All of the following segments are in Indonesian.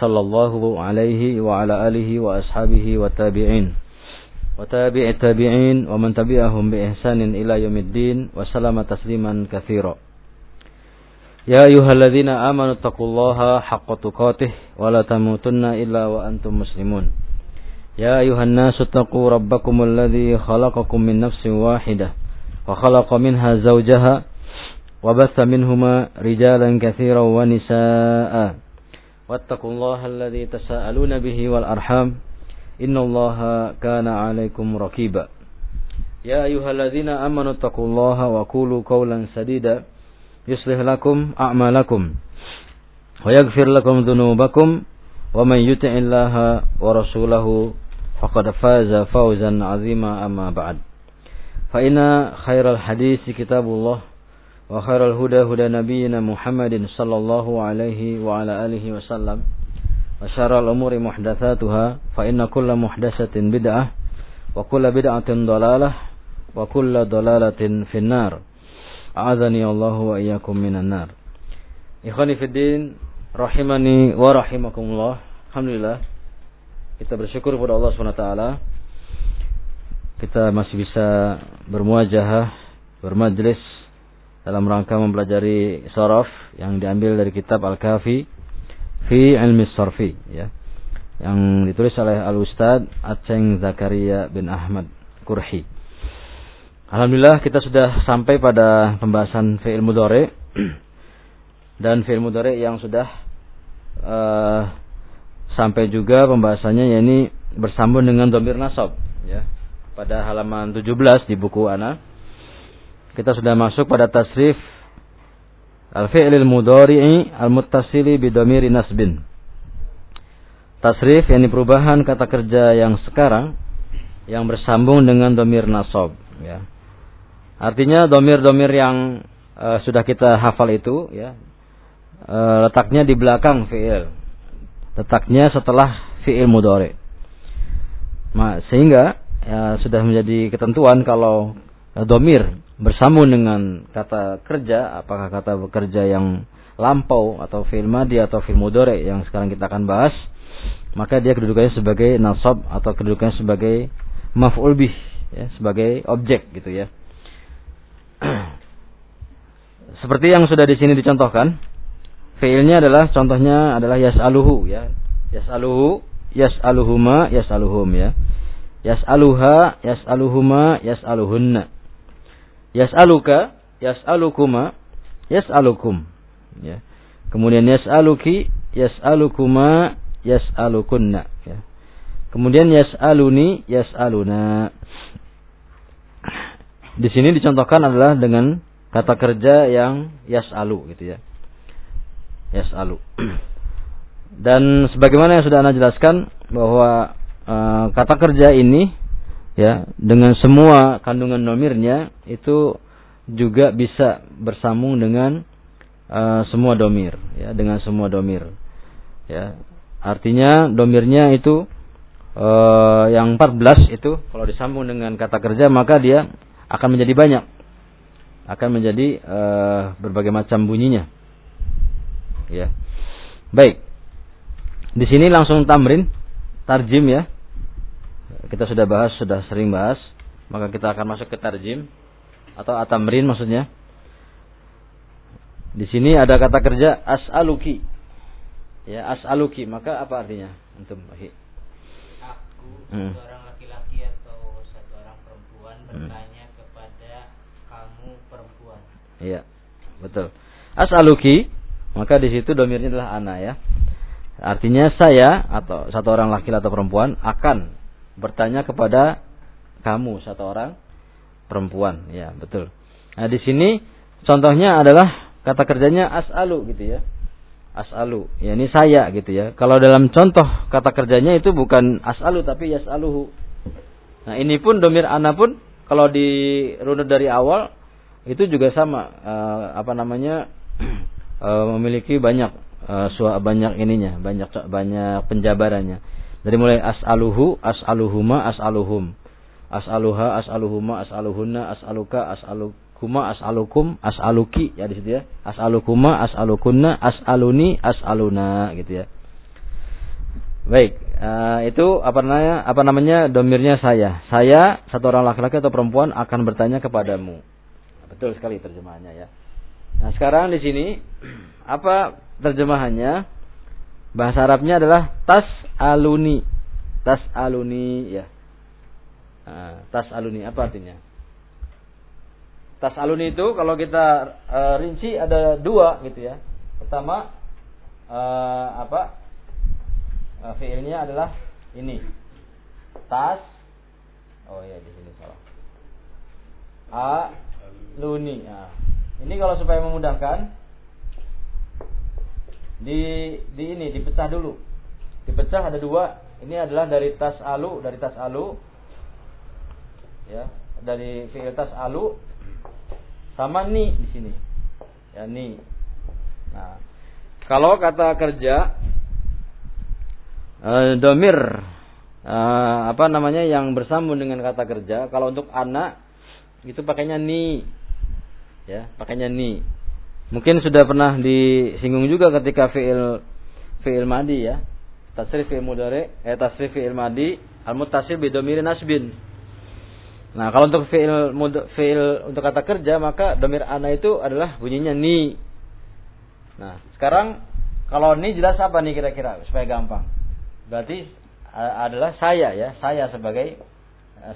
sallallahu alaihi wa ala alihi wa ashabihi wa tabi'in. Wa tabi'i tabi'in wa man tabi'ahum bi ihsanin ila yaumiddin wa salama tasliman katsira Ya ayyuhalladzina amanu taqullaha haqqa tuqatih wa la tamutunna illa wa antum muslimun. Ya ayuhan nasu taqu rabbakumul ladzi khalaqakum min nafsin wahidah wa khalaqa minha zawjaha wa batha واتقوا الله الذي تساءلون به والأرحام إن الله كان عليكم ركيبا. يا أيها الذين آمنوا اتقوا الله وقولوا قولا سديدا يصلح لكم أعمالكم ويغفر لكم ذنوبكم ومن يطع الله ورسوله فقد فاز فوزا عظيما أما بعد. فإن خير الحديث كتاب الله وخير الهدى هدى نبينا محمد صلى الله عليه وعلى آله وسلم وشر الأمور محدثاتها فإن كل محدثة بدعة وكل بدعة ضلالة وكل ضلالة في النار أعاذني الله وإياكم من النار إخواني في الدين rahimani wa rahimakumullah. Alhamdulillah kita bersyukur kepada Allah SWT kita masih bisa bermuajahah bermajlis dalam rangka mempelajari sorof yang diambil dari kitab Al-Kafi fi ilmi sarfi ya. Yang ditulis oleh Al Ustad Aceng Zakaria bin Ahmad Kurhi. Alhamdulillah kita sudah sampai pada pembahasan fi'il mudhari dan fi'il mudhari yang sudah uh, sampai juga pembahasannya yakni bersambung dengan domir nasab ya. Pada halaman 17 di buku ana kita sudah masuk pada tasrif al-fi'lil mudhari'i al-muttasili bidomiri nasbin. Tasrif yang perubahan kata kerja yang sekarang yang bersambung dengan domir nasab ya. Artinya domir-domir yang uh, sudah kita hafal itu ya uh, letaknya di belakang fi'il. Letaknya setelah fi'il mudhari. sehingga ya, sudah menjadi ketentuan kalau domir bersambung dengan kata kerja, apakah kata bekerja yang lampau atau fi'il madi atau fi'il mudhari yang sekarang kita akan bahas, maka dia kedudukannya sebagai nasab atau kedudukannya sebagai maf'ul bih, ya, sebagai objek gitu ya. Seperti yang sudah di sini dicontohkan, fi'ilnya adalah contohnya adalah yas'aluhu ya. Yas'aluhu, yas'aluhuma, yas'aluhum ya. Yas'aluha, yas'aluhuma, yas'aluhunna Yas'aluka, yas'alukuma, yas'alukum. Ya. Kemudian yas'aluki, yas'alukuma, yas'alukunna. Ya. Kemudian yas'aluni, yas'aluna. Di sini dicontohkan adalah dengan kata kerja yang yas'alu gitu ya. Yas'alu. Dan sebagaimana yang sudah Anda jelaskan bahwa uh, kata kerja ini ya dengan semua kandungan nomirnya itu juga bisa bersambung dengan uh, semua domir ya dengan semua domir. Ya artinya domirnya itu uh, yang 14 itu kalau disambung dengan kata kerja maka dia akan menjadi banyak. Akan menjadi uh, berbagai macam bunyinya. Ya. Baik. Di sini langsung tamrin tarjim ya kita sudah bahas, sudah sering bahas. Maka kita akan masuk ke tarjim atau atamrin maksudnya. Di sini ada kata kerja as'aluki. Ya, as'aluki. Maka apa artinya? Antum, Aku hmm. seorang laki-laki atau satu orang perempuan hmm. bertanya hmm. kepada kamu perempuan. Iya, betul. As'aluki, maka di situ domirnya adalah ana ya. Artinya saya atau satu orang laki-laki atau perempuan akan bertanya kepada kamu satu orang perempuan. Ya betul. Nah di sini contohnya adalah kata kerjanya as'alu gitu ya. As'alu. Ya ini saya gitu ya. Kalau dalam contoh kata kerjanya itu bukan as'alu tapi yas'aluhu. Nah, ini pun domir ana pun kalau di runut dari awal itu juga sama. Uh, apa namanya? Uh, memiliki banyak uh, banyak ininya, banyak banyak penjabarannya. Dari mulai as'aluhu, as'aluhuma, as'aluhum. As'aluha, as'aluhuma, as'aluhunna, as'aluka, as'alukuma, as'alukum, as'aluki ya di situ ya. As'alukuma, as'alukunna, as'aluni, as'aluna gitu ya. Baik, uh, itu apa namanya? Apa namanya? Domirnya saya. Saya satu orang laki-laki atau perempuan akan bertanya kepadamu. Betul sekali terjemahannya ya. Nah, sekarang di sini apa terjemahannya? Bahasa Arabnya adalah tas aluni. Tas aluni ya. Nah, tas aluni apa artinya? Tas aluni itu kalau kita uh, rinci ada dua gitu ya. Pertama uh, apa? Uh, fiilnya adalah ini. Tas Oh iya di sini salah. Aluni. Nah, ini kalau supaya memudahkan di di ini dipecah dulu. Dipecah ada dua. Ini adalah dari tas alu, dari tas alu. Ya, dari fi'il tas alu sama ni di sini. Ya, ni. Nah, kalau kata kerja uh, domir uh, apa namanya yang bersambung dengan kata kerja, kalau untuk anak itu pakainya ni. Ya, pakainya ni. Mungkin sudah pernah disinggung juga ketika fi'il fi'il madi ya. Tasrif fi'il mudhari, eh tasrif fi'il madi al muttasil bi dhamir nasbin. Nah, kalau untuk fi'il fi'il untuk kata kerja maka domir ana itu adalah bunyinya ni. Nah, sekarang kalau ni jelas apa nih kira-kira supaya gampang. Berarti adalah saya ya, saya sebagai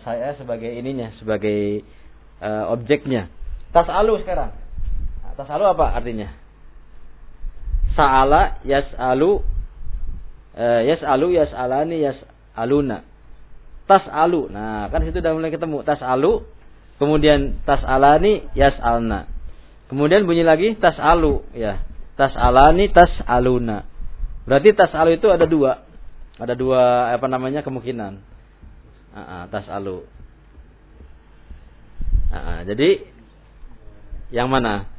saya sebagai ininya, sebagai uh, objeknya. Tas'alu sekarang. Tasalu apa artinya? Sa'ala yas'alu uh, yas'alu yas'alani yas'aluna. Tas'alu. Nah, kan situ udah mulai ketemu. Tas'alu kemudian tas'alani yas'alna. Kemudian bunyi lagi tas'alu ya. Tas'alani tas'aluna. Berarti tas'alu itu ada dua. Ada dua apa namanya kemungkinan. Uh, uh, tas'alu. Uh, jadi yang mana?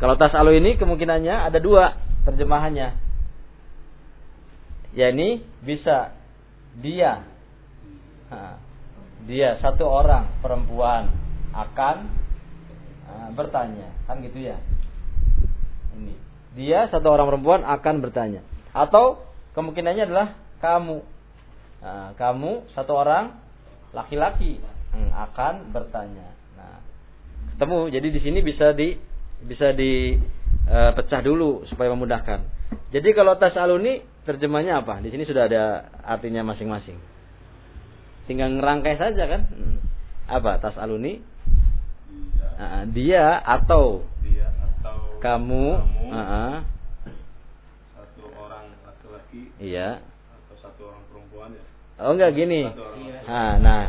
Kalau tas'alu ini kemungkinannya ada dua terjemahannya. yakni bisa dia dia satu orang perempuan akan bertanya. Kan gitu ya? Ini. Dia satu orang perempuan akan bertanya. Atau kemungkinannya adalah kamu. Kamu satu orang laki-laki hmm, akan bertanya. Nah ketemu. Jadi di sini bisa di bisa dipecah dulu supaya memudahkan. Jadi kalau tas aluni terjemahnya apa? Di sini sudah ada artinya masing-masing. Tinggal ngerangkai saja kan? Hmm. Apa tas aluni? Dia, uh, dia atau dia atau kamu, kamu uh, satu orang laki-laki iya atau satu orang perempuan ya. Oh enggak gini. Nah, nah,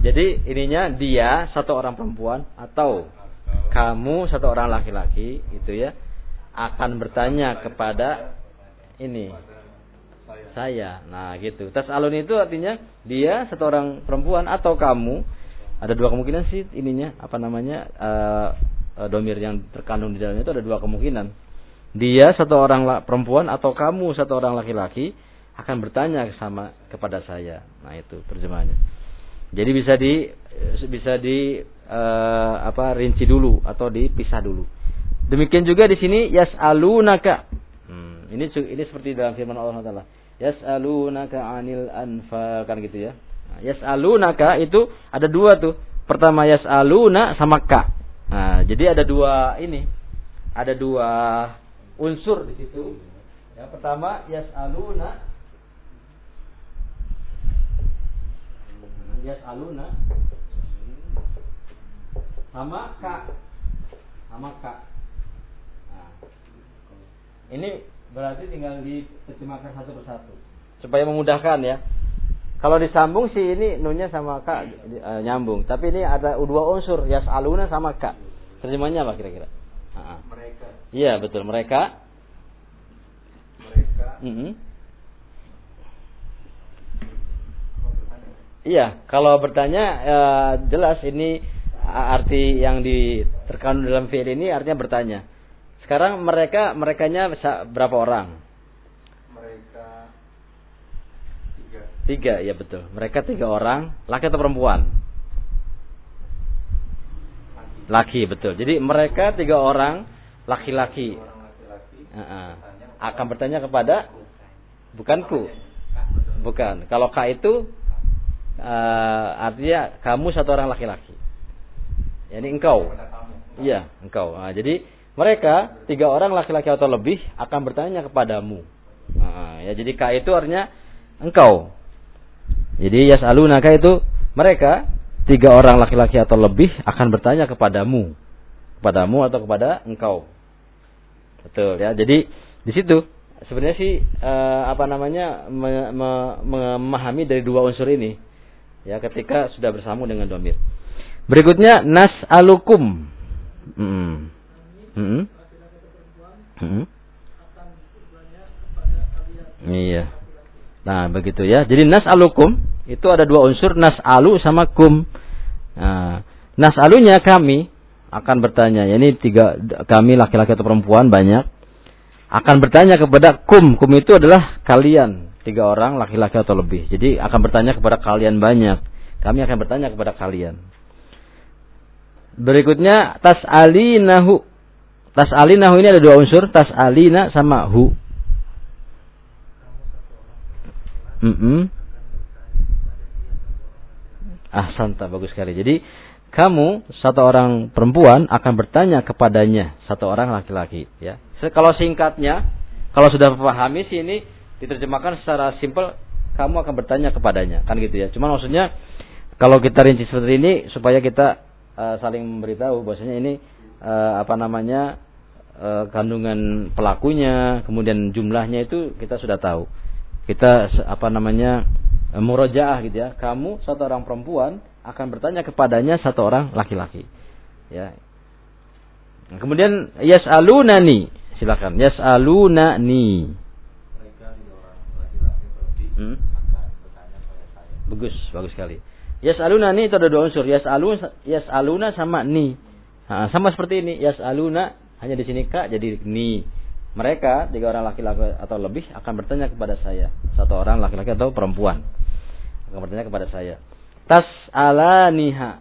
jadi ininya dia satu orang perempuan atau kamu satu orang laki-laki itu ya akan bertanya kepada ini saya. Nah, gitu. Tas alun itu artinya dia satu orang perempuan atau kamu ada dua kemungkinan sih ininya apa namanya uh, domir yang terkandung di dalamnya itu ada dua kemungkinan. Dia satu orang perempuan atau kamu satu orang laki-laki akan bertanya sama kepada saya. Nah, itu terjemahannya. Jadi bisa di bisa di uh, apa rinci dulu atau dipisah dulu. Demikian juga di sini yas'alunaka. Hmm, ini ini seperti dalam firman Allah Taala. Yas'alunaka 'anil anfal kan gitu ya. Nah, yas'alunaka itu ada dua tuh. Pertama yas'aluna sama ka. Nah, jadi ada dua ini. Ada dua unsur di situ. Yang pertama yas'aluna yas'aluna sama ka sama ka nah, ini berarti tinggal diterjemahkan satu persatu. Supaya memudahkan ya. Kalau disambung sih ini nunya sama ka e, nyambung. Tapi ini ada dua unsur yas'aluna sama ka terjemahnya apa kira-kira? Mereka. Iya betul mereka. Mereka. Mm -hmm. Iya, kalau bertanya eh, jelas ini arti yang di terkandung dalam fi'il ini artinya bertanya. Sekarang mereka merekanya berapa orang? Mereka tiga. Tiga, ya betul. Mereka tiga orang, laki atau perempuan? Laki. Laki, betul. Jadi mereka tiga orang laki-laki. Heeh. bertanya akan bertanya kepada bukan ku, bukan. Kalau ka itu eh, artinya kamu satu orang laki-laki. Ya, ini engkau. Iya, engkau. Nah, jadi mereka tiga orang laki-laki atau lebih akan bertanya kepadamu. Nah, ya jadi ka itu artinya engkau. Jadi yas'alunaka itu mereka tiga orang laki-laki atau lebih akan bertanya kepadamu. Kepadamu atau kepada engkau. Betul ya. Jadi di situ sebenarnya sih eh, apa namanya me- me- memahami dari dua unsur ini ya ketika sudah bersama dengan domir. Berikutnya nas alukum. Hmm. Hmm. Hmm. Iya. Nah, begitu ya. Jadi nas alukum itu ada dua unsur nas alu sama kum. Nah, nas alunya kami akan bertanya. Ya, ini tiga kami laki-laki atau perempuan banyak akan bertanya kepada kum. Kum itu adalah kalian tiga orang laki-laki atau lebih. Jadi akan bertanya kepada kalian banyak. Kami akan bertanya kepada kalian. Berikutnya tas alinahu. Tas alinahu ini ada dua unsur, tas alina sama hu. Mm -mm. Ah, santa bagus sekali. Jadi kamu satu orang perempuan akan bertanya kepadanya satu orang laki-laki. Ya, kalau singkatnya, kalau sudah memahami sih ini diterjemahkan secara simpel, kamu akan bertanya kepadanya, kan gitu ya. Cuman maksudnya kalau kita rinci seperti ini supaya kita eh, saling memberitahu bahwasanya ini eh, apa namanya eh, kandungan pelakunya, kemudian jumlahnya itu kita sudah tahu. Kita apa namanya eh, murojaah gitu ya. Kamu satu orang perempuan akan bertanya kepadanya satu orang laki-laki. Ya. Nah, Kemudian yas'alunani, silakan. Yas'alunani. Mereka tiga orang laki-laki atau lebih Hmm. Bagus, bagus sekali. Yas'alunani itu ada dua unsur. Yas'alun yas'aluna sama ni. Nah, sama seperti ini. Yas'aluna hanya di sini ka jadi ni. Mereka tiga orang laki-laki atau lebih akan bertanya kepada saya. Satu orang laki-laki atau perempuan akan bertanya kepada saya. Tas ala niha.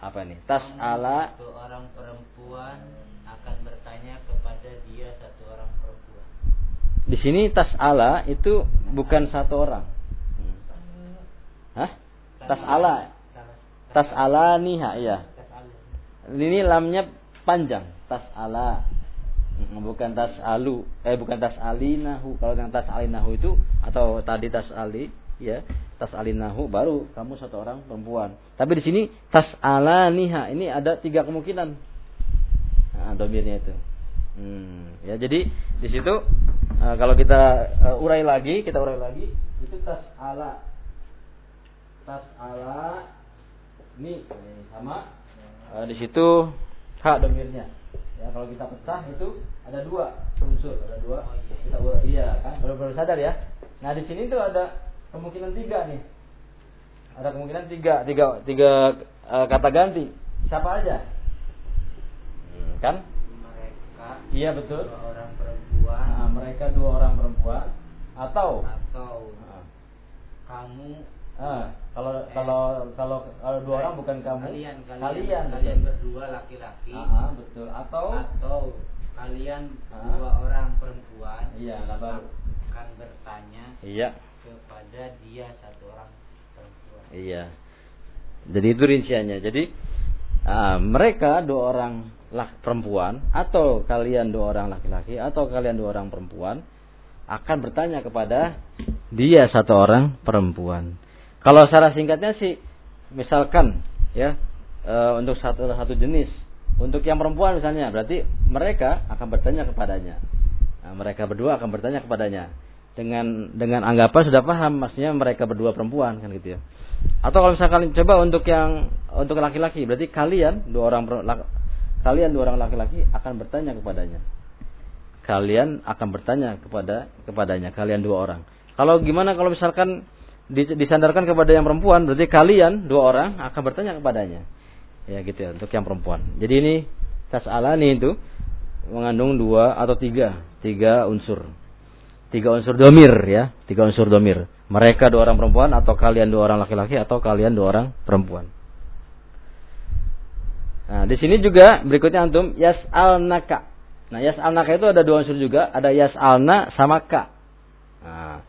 Apa ini? Tas ala Satu orang perempuan akan bertanya kepada dia satu orang perempuan. di sini tas ala itu bukan satu orang. Hah? Tas ala. Tas ala niha, iya. Ini lamnya panjang. Tas ala. Bukan tas alu. Eh bukan tas alinahu. Kalau yang tas alinahu itu atau tadi tas ali, ya. Tas alinahu baru kamu satu orang perempuan. Tapi di sini tas ala niha. Ini ada tiga kemungkinan. Nah, domirnya itu. Hmm, ya jadi di situ eh, kalau kita eh, urai lagi, kita urai lagi, itu tas ala. Tas ala ini ini sama Eh, di situ hak domirnya. Ya kalau kita pecah itu ada dua unsur, ada dua. Oh, iya. Kita urai, iya kan? Baru baru sadar ya. Nah di sini tuh ada kemungkinan tiga nih. Ada kemungkinan tiga, tiga, tiga eh, kata ganti. Siapa aja? Hmm, kan? Mereka Iya betul. dua orang perempuan Nah, mereka dua orang perempuan atau atau Nah, kamu ah, kalau kalau kalau kalau dua orang bukan kamu. Kalian kalian. Kalian, kalian berdua laki-laki. Ah, ah, betul. Atau? Atau kalian Ah. dua orang perempuan Iya, lah baru. akan bertanya iya. kepada dia satu orang perempuan. iya. Jadi itu rinciannya. Jadi ah, mereka dua orang lak perempuan atau kalian dua orang laki-laki atau kalian dua orang perempuan akan bertanya kepada dia satu orang perempuan kalau secara singkatnya sih misalkan ya e, untuk satu satu jenis. Untuk yang perempuan misalnya berarti mereka akan bertanya kepadanya. Nah, mereka berdua akan bertanya kepadanya. Dengan dengan anggapan sudah paham maksudnya mereka berdua perempuan kan gitu ya. Atau kalau misalkan coba untuk yang untuk laki-laki berarti kalian dua orang per- lak- kalian dua orang laki-laki akan bertanya kepadanya. Kalian akan bertanya kepada kepadanya kalian dua orang. Kalau gimana kalau misalkan disandarkan kepada yang perempuan, berarti kalian dua orang akan bertanya kepadanya. Ya gitu ya, untuk yang perempuan. Jadi ini tas'alani itu mengandung dua atau tiga, tiga unsur. Tiga unsur domir ya, tiga unsur domir. Mereka dua orang perempuan atau kalian dua orang laki-laki atau kalian dua orang perempuan. Nah, di sini juga berikutnya antum yas'alnaka. Nah, yas'alnaka itu ada dua unsur juga, ada yas'alna sama ka. Nah,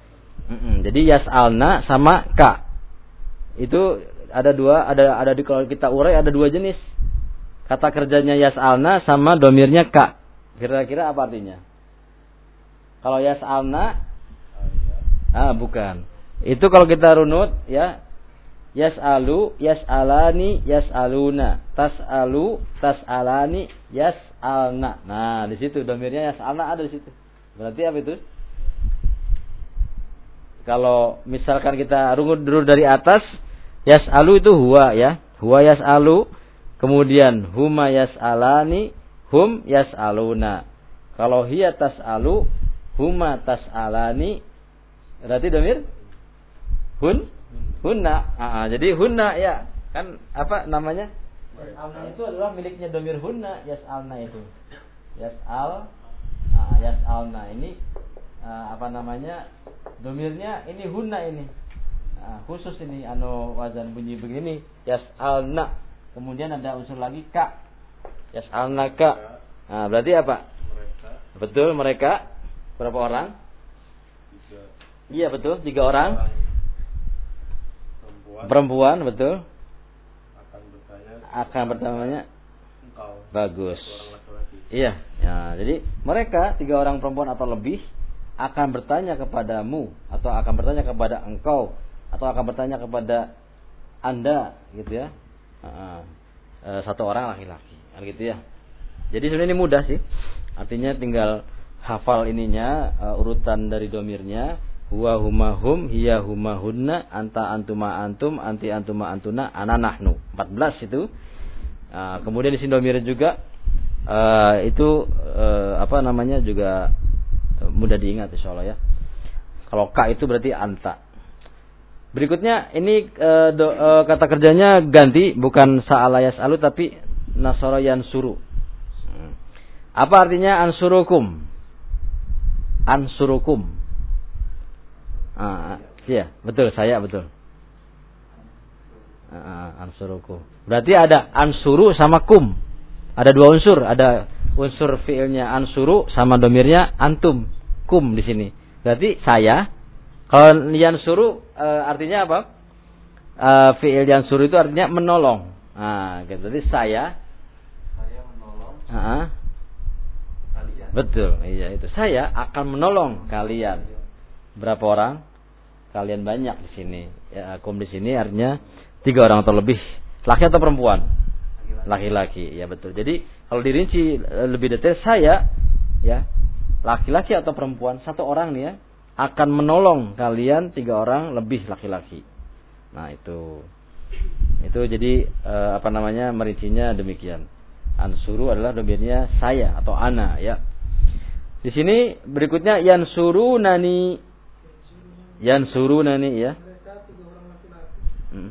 mm-mm, jadi yas'alna sama ka. Itu ada dua, ada ada di kalau kita urai ada dua jenis. Kata kerjanya yas'alna sama domirnya ka. Kira-kira apa artinya? Kalau yas'alna ah bukan. Itu kalau kita runut ya Yas'alu, yas'alani, yas'aluna. Tas'alu, tas'alani, yas'alna. Nah, di situ domirnya yas'alna ada di situ. Berarti apa itu? Kalau misalkan kita runut dulu dari atas, yas'alu itu huwa ya. Huwa yas'alu, kemudian huma yas'alani, hum yas'aluna. Kalau hiya tas'alu, huma tas'alani, berarti domir hun hunna. Ah, ah, jadi hunna ya kan apa namanya? Yas'alna itu adalah miliknya domir hunna yas'alna itu. Yas'al ah, yas'alna ini ah, apa namanya? Domirnya ini hunna ini. Ah, khusus ini anu wazan bunyi begini yas'alna. Kemudian ada unsur lagi ka. Yas'alna ka. Nah, berarti apa? mereka Betul mereka berapa orang? tiga Iya betul, tiga orang. perempuan Perempuan betul. akan bertanya Akan bertamanya engkau bagus. Iya, ya, jadi mereka tiga orang perempuan atau lebih akan bertanya kepadamu atau akan bertanya kepada engkau atau akan bertanya kepada anda, gitu ya. Ah, eh, satu orang laki-laki, kan gitu ya. Jadi sebenarnya ini mudah sih. Artinya tinggal hafal ininya eh, urutan dari domirnya. Huwa huma hum, hiya huma hunna, anta antuma antum, anti antuma antuna, ana nahnu. 14 itu. Nah, kemudian di domirnya juga eh, itu apa namanya juga mudah diingat insya Allah ya. Kalau ka itu berarti anta. Berikutnya ini eh, do- eh, kata kerjanya ganti bukan sa'ala yas'alu tapi nasara yansuru. Apa artinya ansurukum? Ansurukum. Ah, iya, betul saya betul. Ah, ansurukum. Berarti ada ansuru sama kum. Ada dua unsur, ada unsur fiilnya ansuru sama domirnya antum, kum di sini. Berarti saya. Kalau yansuru e, artinya apa? E, fiil yansuru itu artinya menolong. Nah, gitu. Jadi saya. saya menolong ah, kalian betul, iya itu. Saya akan menolong kalian. Berapa orang? Kalian banyak di sini. Ya, kum di sini artinya tiga orang atau lebih. Laki atau perempuan? Laki-laki, ya betul. Jadi kalau dirinci eh, lebih detail saya, ya laki-laki atau perempuan satu orang nih ya akan menolong kalian tiga orang lebih laki-laki. Nah itu, itu jadi eh, apa namanya merincinya demikian. Ansuru adalah domirnya saya atau ana ya. Di sini berikutnya yansuru nani, yansuru nani ya. Hmm.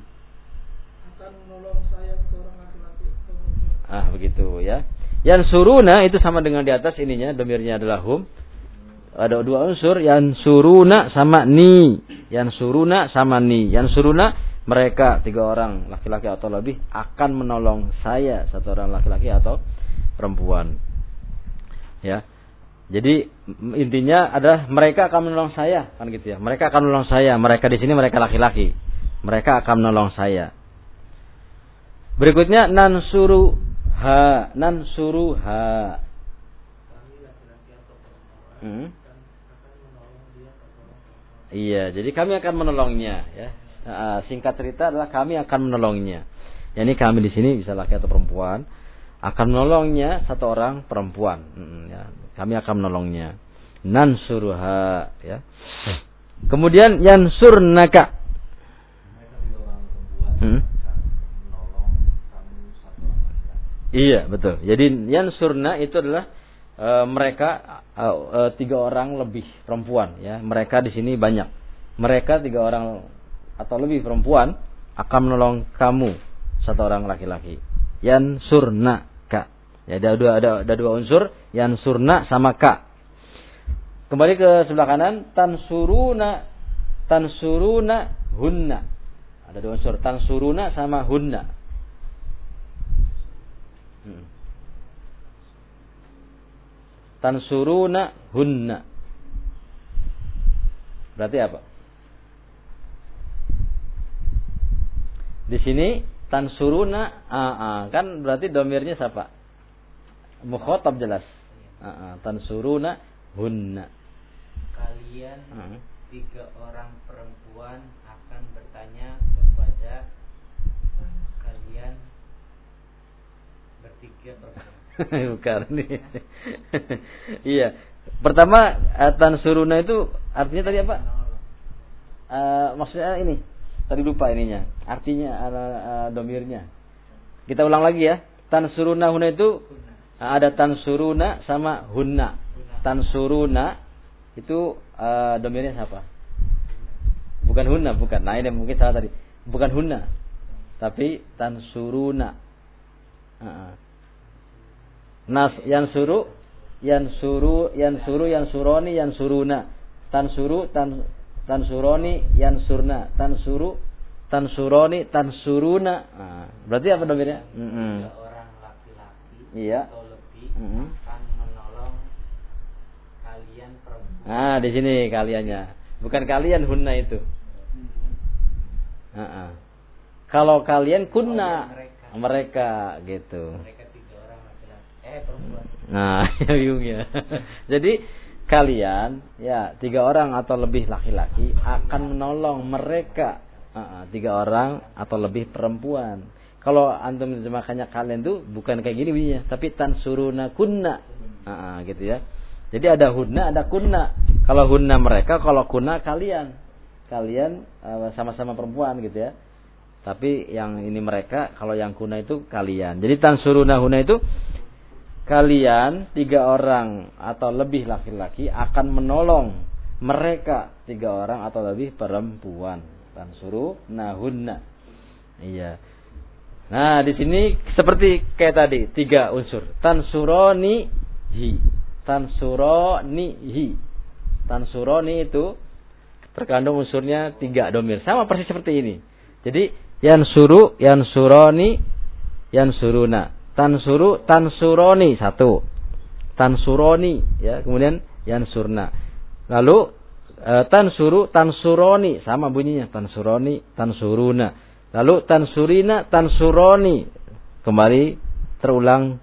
akan menolong saya seorang laki-laki atau perempuan. Ah begitu ya. Yang suruna itu sama dengan di atas ininya domirnya adalah hum. Ada dua unsur yang suruna sama ni. Yang suruna sama ni. Yang suruna mereka tiga orang laki-laki atau lebih akan menolong saya satu orang laki-laki atau perempuan. Ya. Jadi intinya adalah mereka akan menolong saya kan gitu ya. Mereka akan menolong saya. Mereka di sini mereka laki-laki. Mereka akan menolong saya. Berikutnya nansuru ha nansuru ha. Hmm. Iya, jadi kami akan menolongnya ya. Nah, singkat cerita adalah kami akan menolongnya. Ya, ini kami di sini bisa laki atau perempuan akan menolongnya satu orang perempuan. Hmm, ya. Kami akan menolongnya. Nansuruha ya. Kemudian yansurnaka. Hmm. akan menolong kamu satu orang laki-laki Iya betul. Jadi yang surna itu adalah e, mereka e, tiga orang lebih perempuan ya. Mereka di sini banyak. Mereka tiga orang atau lebih perempuan akan menolong kamu satu orang laki-laki. Yan surna ka. Ya ada dua ada, ada dua unsur yan surna sama ka. Kembali ke sebelah kanan tansuruna tansuruna hunna. Ada dua unsur tansuruna sama hunna. Hmm. Tansuruna hunna. Berarti apa? Di sini tansuruna uh, uh, kan berarti domirnya siapa? Mukhotab jelas. Uh, uh, tansuruna hunna. Kalian Uh. tiga orang perempuan akan bertanya kepada kalian bertiga. Bukan nih. iya. Pertama uh, tansuruna itu artinya tadi apa? Uh, maksudnya ini tadi lupa ininya artinya uh, uh, domirnya kita ulang lagi ya tansuruna huna itu ada tansuruna sama hunna tansuruna itu uh, domirnya siapa bukan hunna bukan nah ini mungkin salah tadi bukan hunna tapi tansuruna uh, uh. Nas yang suruh yang suruh yang suruh yang suroni yang suruna tansuru tan tansuroni yansurna tansuru tansuroni tansuruna nah, berarti apa domirnya mm -mm. Tiga orang laki-laki Iya. atau lebih Mm -mm. akan menolong kalian perempuan. nah di sini kaliannya bukan kalian hunna itu Ah, ah. kalau kalian kunna Mereka. Mereka gitu Mereka tiga orang laki-laki. Eh perempuan. Nah, ya bingung ya. Jadi kalian ya tiga orang atau lebih laki-laki akan menolong mereka ah, tiga orang atau lebih perempuan. Kalau antum terjemahkannya kalian tuh bukan kayak gini bunyinya, tapi tansuruna kunna. Ah, ah, gitu ya. Jadi ada hunna, ada kunna. Kalau hunna mereka, kalau kunna kalian. Kalian eh, sama-sama perempuan gitu ya. Tapi yang ini mereka, kalau yang kuna itu kalian. Jadi tansuruna huna itu kalian tiga orang atau lebih laki-laki akan menolong mereka tiga orang atau lebih perempuan. Tansuru nahunna. Iya. Nah, di sini seperti kayak tadi, tiga unsur. Tansuroni hi. Tansuroni hi. Tansuroni itu terkandung unsurnya tiga domir. Sama persis seperti ini. Jadi yansuru, yansuroni, yansuruna. Tansuru, tansuroni satu. Tansuroni ya, kemudian yansurna. Lalu e, tansuru, tansuroni sama bunyinya tansuroni, tansuruna. Lalu tansurina, tansuroni. Kembali terulang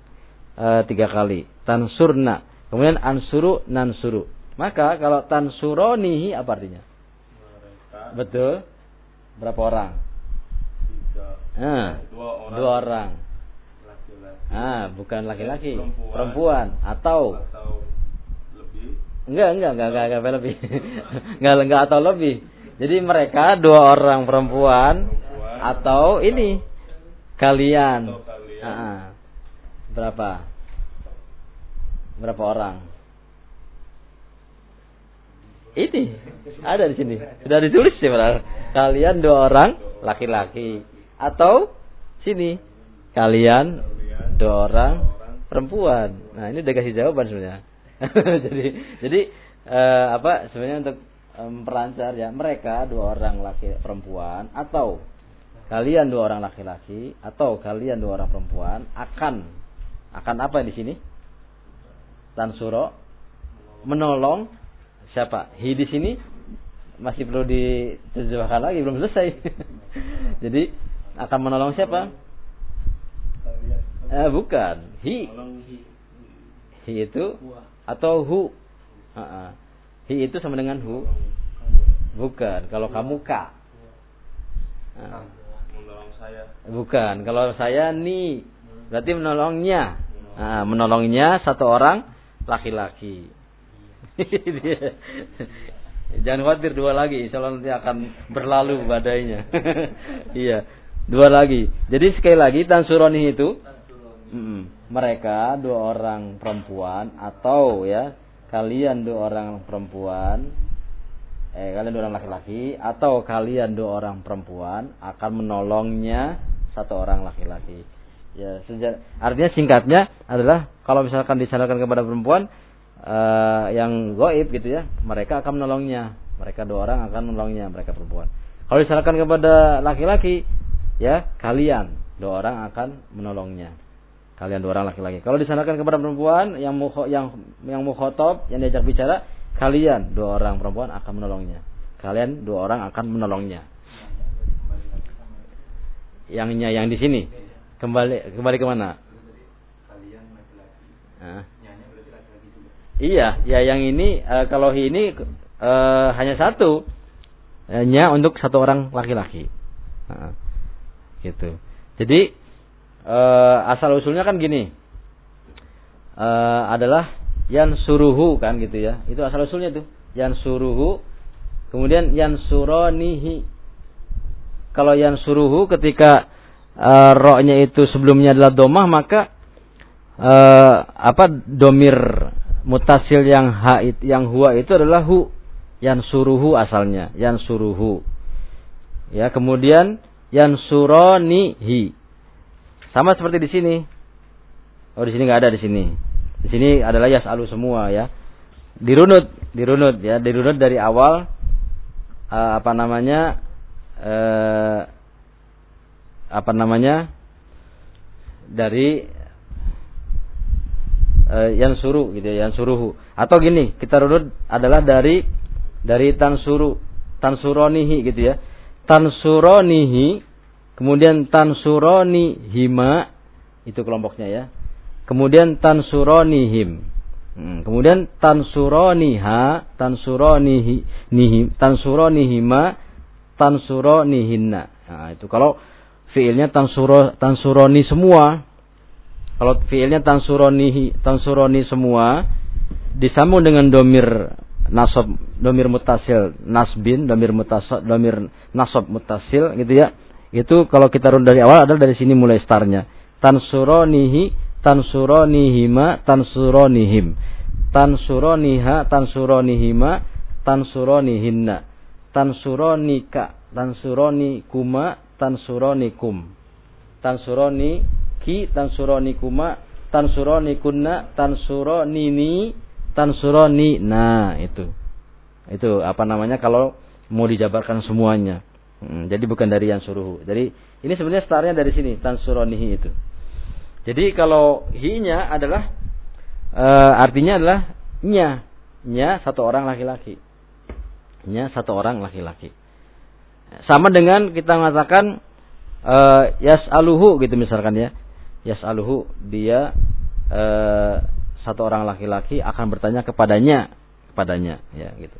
e, tiga kali. Tansurna. Kemudian ansuru, nansuru. Maka kalau tansuroni apa artinya? Mereka Betul. Berapa orang? Tiga Ah, dua orang dua orang. laki-laki Ah, bukan laki-laki, Perempuan. perempuan atau atau lebih enggak enggak enggak enggak, enggak lebih. enggak enggak atau lebih. Jadi mereka dua orang perempuan perempuan atau ini kalian. atau kalian Ah, berapa? Berapa orang? Ini ada di sini. Sudah ditulis sih. Kalian dua orang laki-laki atau sini kalian dua orang perempuan. Nah, ini udah kasih jawaban sebenarnya. jadi jadi eh, apa sebenarnya untuk em, memperancar ya mereka dua orang laki perempuan atau kalian dua orang laki-laki atau kalian dua orang perempuan akan akan apa di sini? Tansuro menolong siapa? Hi di sini masih perlu diterjemahkan lagi belum selesai. Jadi akan menolong siapa? Eh, bukan. Hi hi itu atau hu. Ah, ah. Hi itu sama dengan hu. Bukan. Kalau kamu ka. Saya Bukan. Kalau saya ni. Berarti menolongnya. Ah, menolongnya satu orang laki-laki. Jangan khawatir dua lagi. Insya Allah nanti akan berlalu badainya. iya. Dua lagi. Jadi sekali lagi tansuroni itu Mm-mm. mereka dua orang perempuan atau ya kalian dua orang perempuan eh kalian dua orang laki-laki atau kalian dua orang perempuan akan menolongnya satu orang laki-laki. Ya, sejak, artinya singkatnya adalah kalau misalkan disalahkan kepada perempuan uh, yang goib gitu ya, mereka akan menolongnya. Mereka dua orang akan menolongnya, mereka perempuan. Kalau disalahkan kepada laki-laki, ya kalian dua orang akan menolongnya. Kalian dua orang laki-laki. Kalau disalahkan kepada perempuan yang mukho, yang yang mukhotob, yang diajak bicara, kalian dua orang perempuan akan menolongnya. Kalian dua orang akan menolongnya. Yangnya yang di sini kembali kembali ke mana? Iya, ya yang ini uh, kalau ini uh, hanya satu, hanya untuk satu orang laki-laki. Gitu. Jadi uh, asal usulnya kan gini, uh, adalah yang suruhu kan gitu ya. Itu asal usulnya tuh. Yang suruhu, kemudian yang suronihi. Kalau yang suruhu ketika uh, roknya itu sebelumnya adalah domah maka uh, apa domir mutasil yang ha yang huwa itu adalah hu yang suruhu asalnya yang suruhu ya kemudian yang suronihi sama seperti di sini. Oh di sini nggak ada di sini. Di sini adalah yas alu semua ya. Dirunut dirunut ya. Dirunut dari awal uh, apa namanya uh, apa namanya dari uh, yang suruh gitu ya, yang suruhu. Atau gini, kita runut adalah dari dari tansuru, tansuronihi gitu ya. Tansuronihi, kemudian tansuroni hima itu kelompoknya ya. Kemudian tansuronihim. Hmm, kemudian tansuroniha, tansuronihi, nihim, tansuronihima, tansuronihinna. Nah, itu kalau fiilnya tansuro tansuroni semua. Kalau fiilnya tansuroni tansuroni semua disambung dengan domir nasab domir mutasil nasbin domir mutasil domir nasab mutasil gitu ya. Itu kalau kita run dari awal adalah dari sini mulai startnya. Tansuronihi tansuronihima tansuronihim. Tansuroniha tansuronihima tansuronihinna. Tansuronika tansuronikuma tansuronikum tansuroni ki tansuroni kuma tansuroni kunna tansuronini tansuroni. Nah itu. Itu apa namanya kalau mau dijabarkan semuanya. Hmm, jadi bukan dari yang suruh. Jadi ini sebenarnya startnya dari sini tansuronihi itu. Jadi kalau hi-nya adalah e, artinya adalah nya. Nya satu orang laki-laki. Nya satu orang laki-laki. Sama dengan kita mengatakan uh, yas'aluhu gitu misalkan ya. Yas'aluhu dia uh, satu orang laki-laki akan bertanya kepadanya kepadanya ya gitu.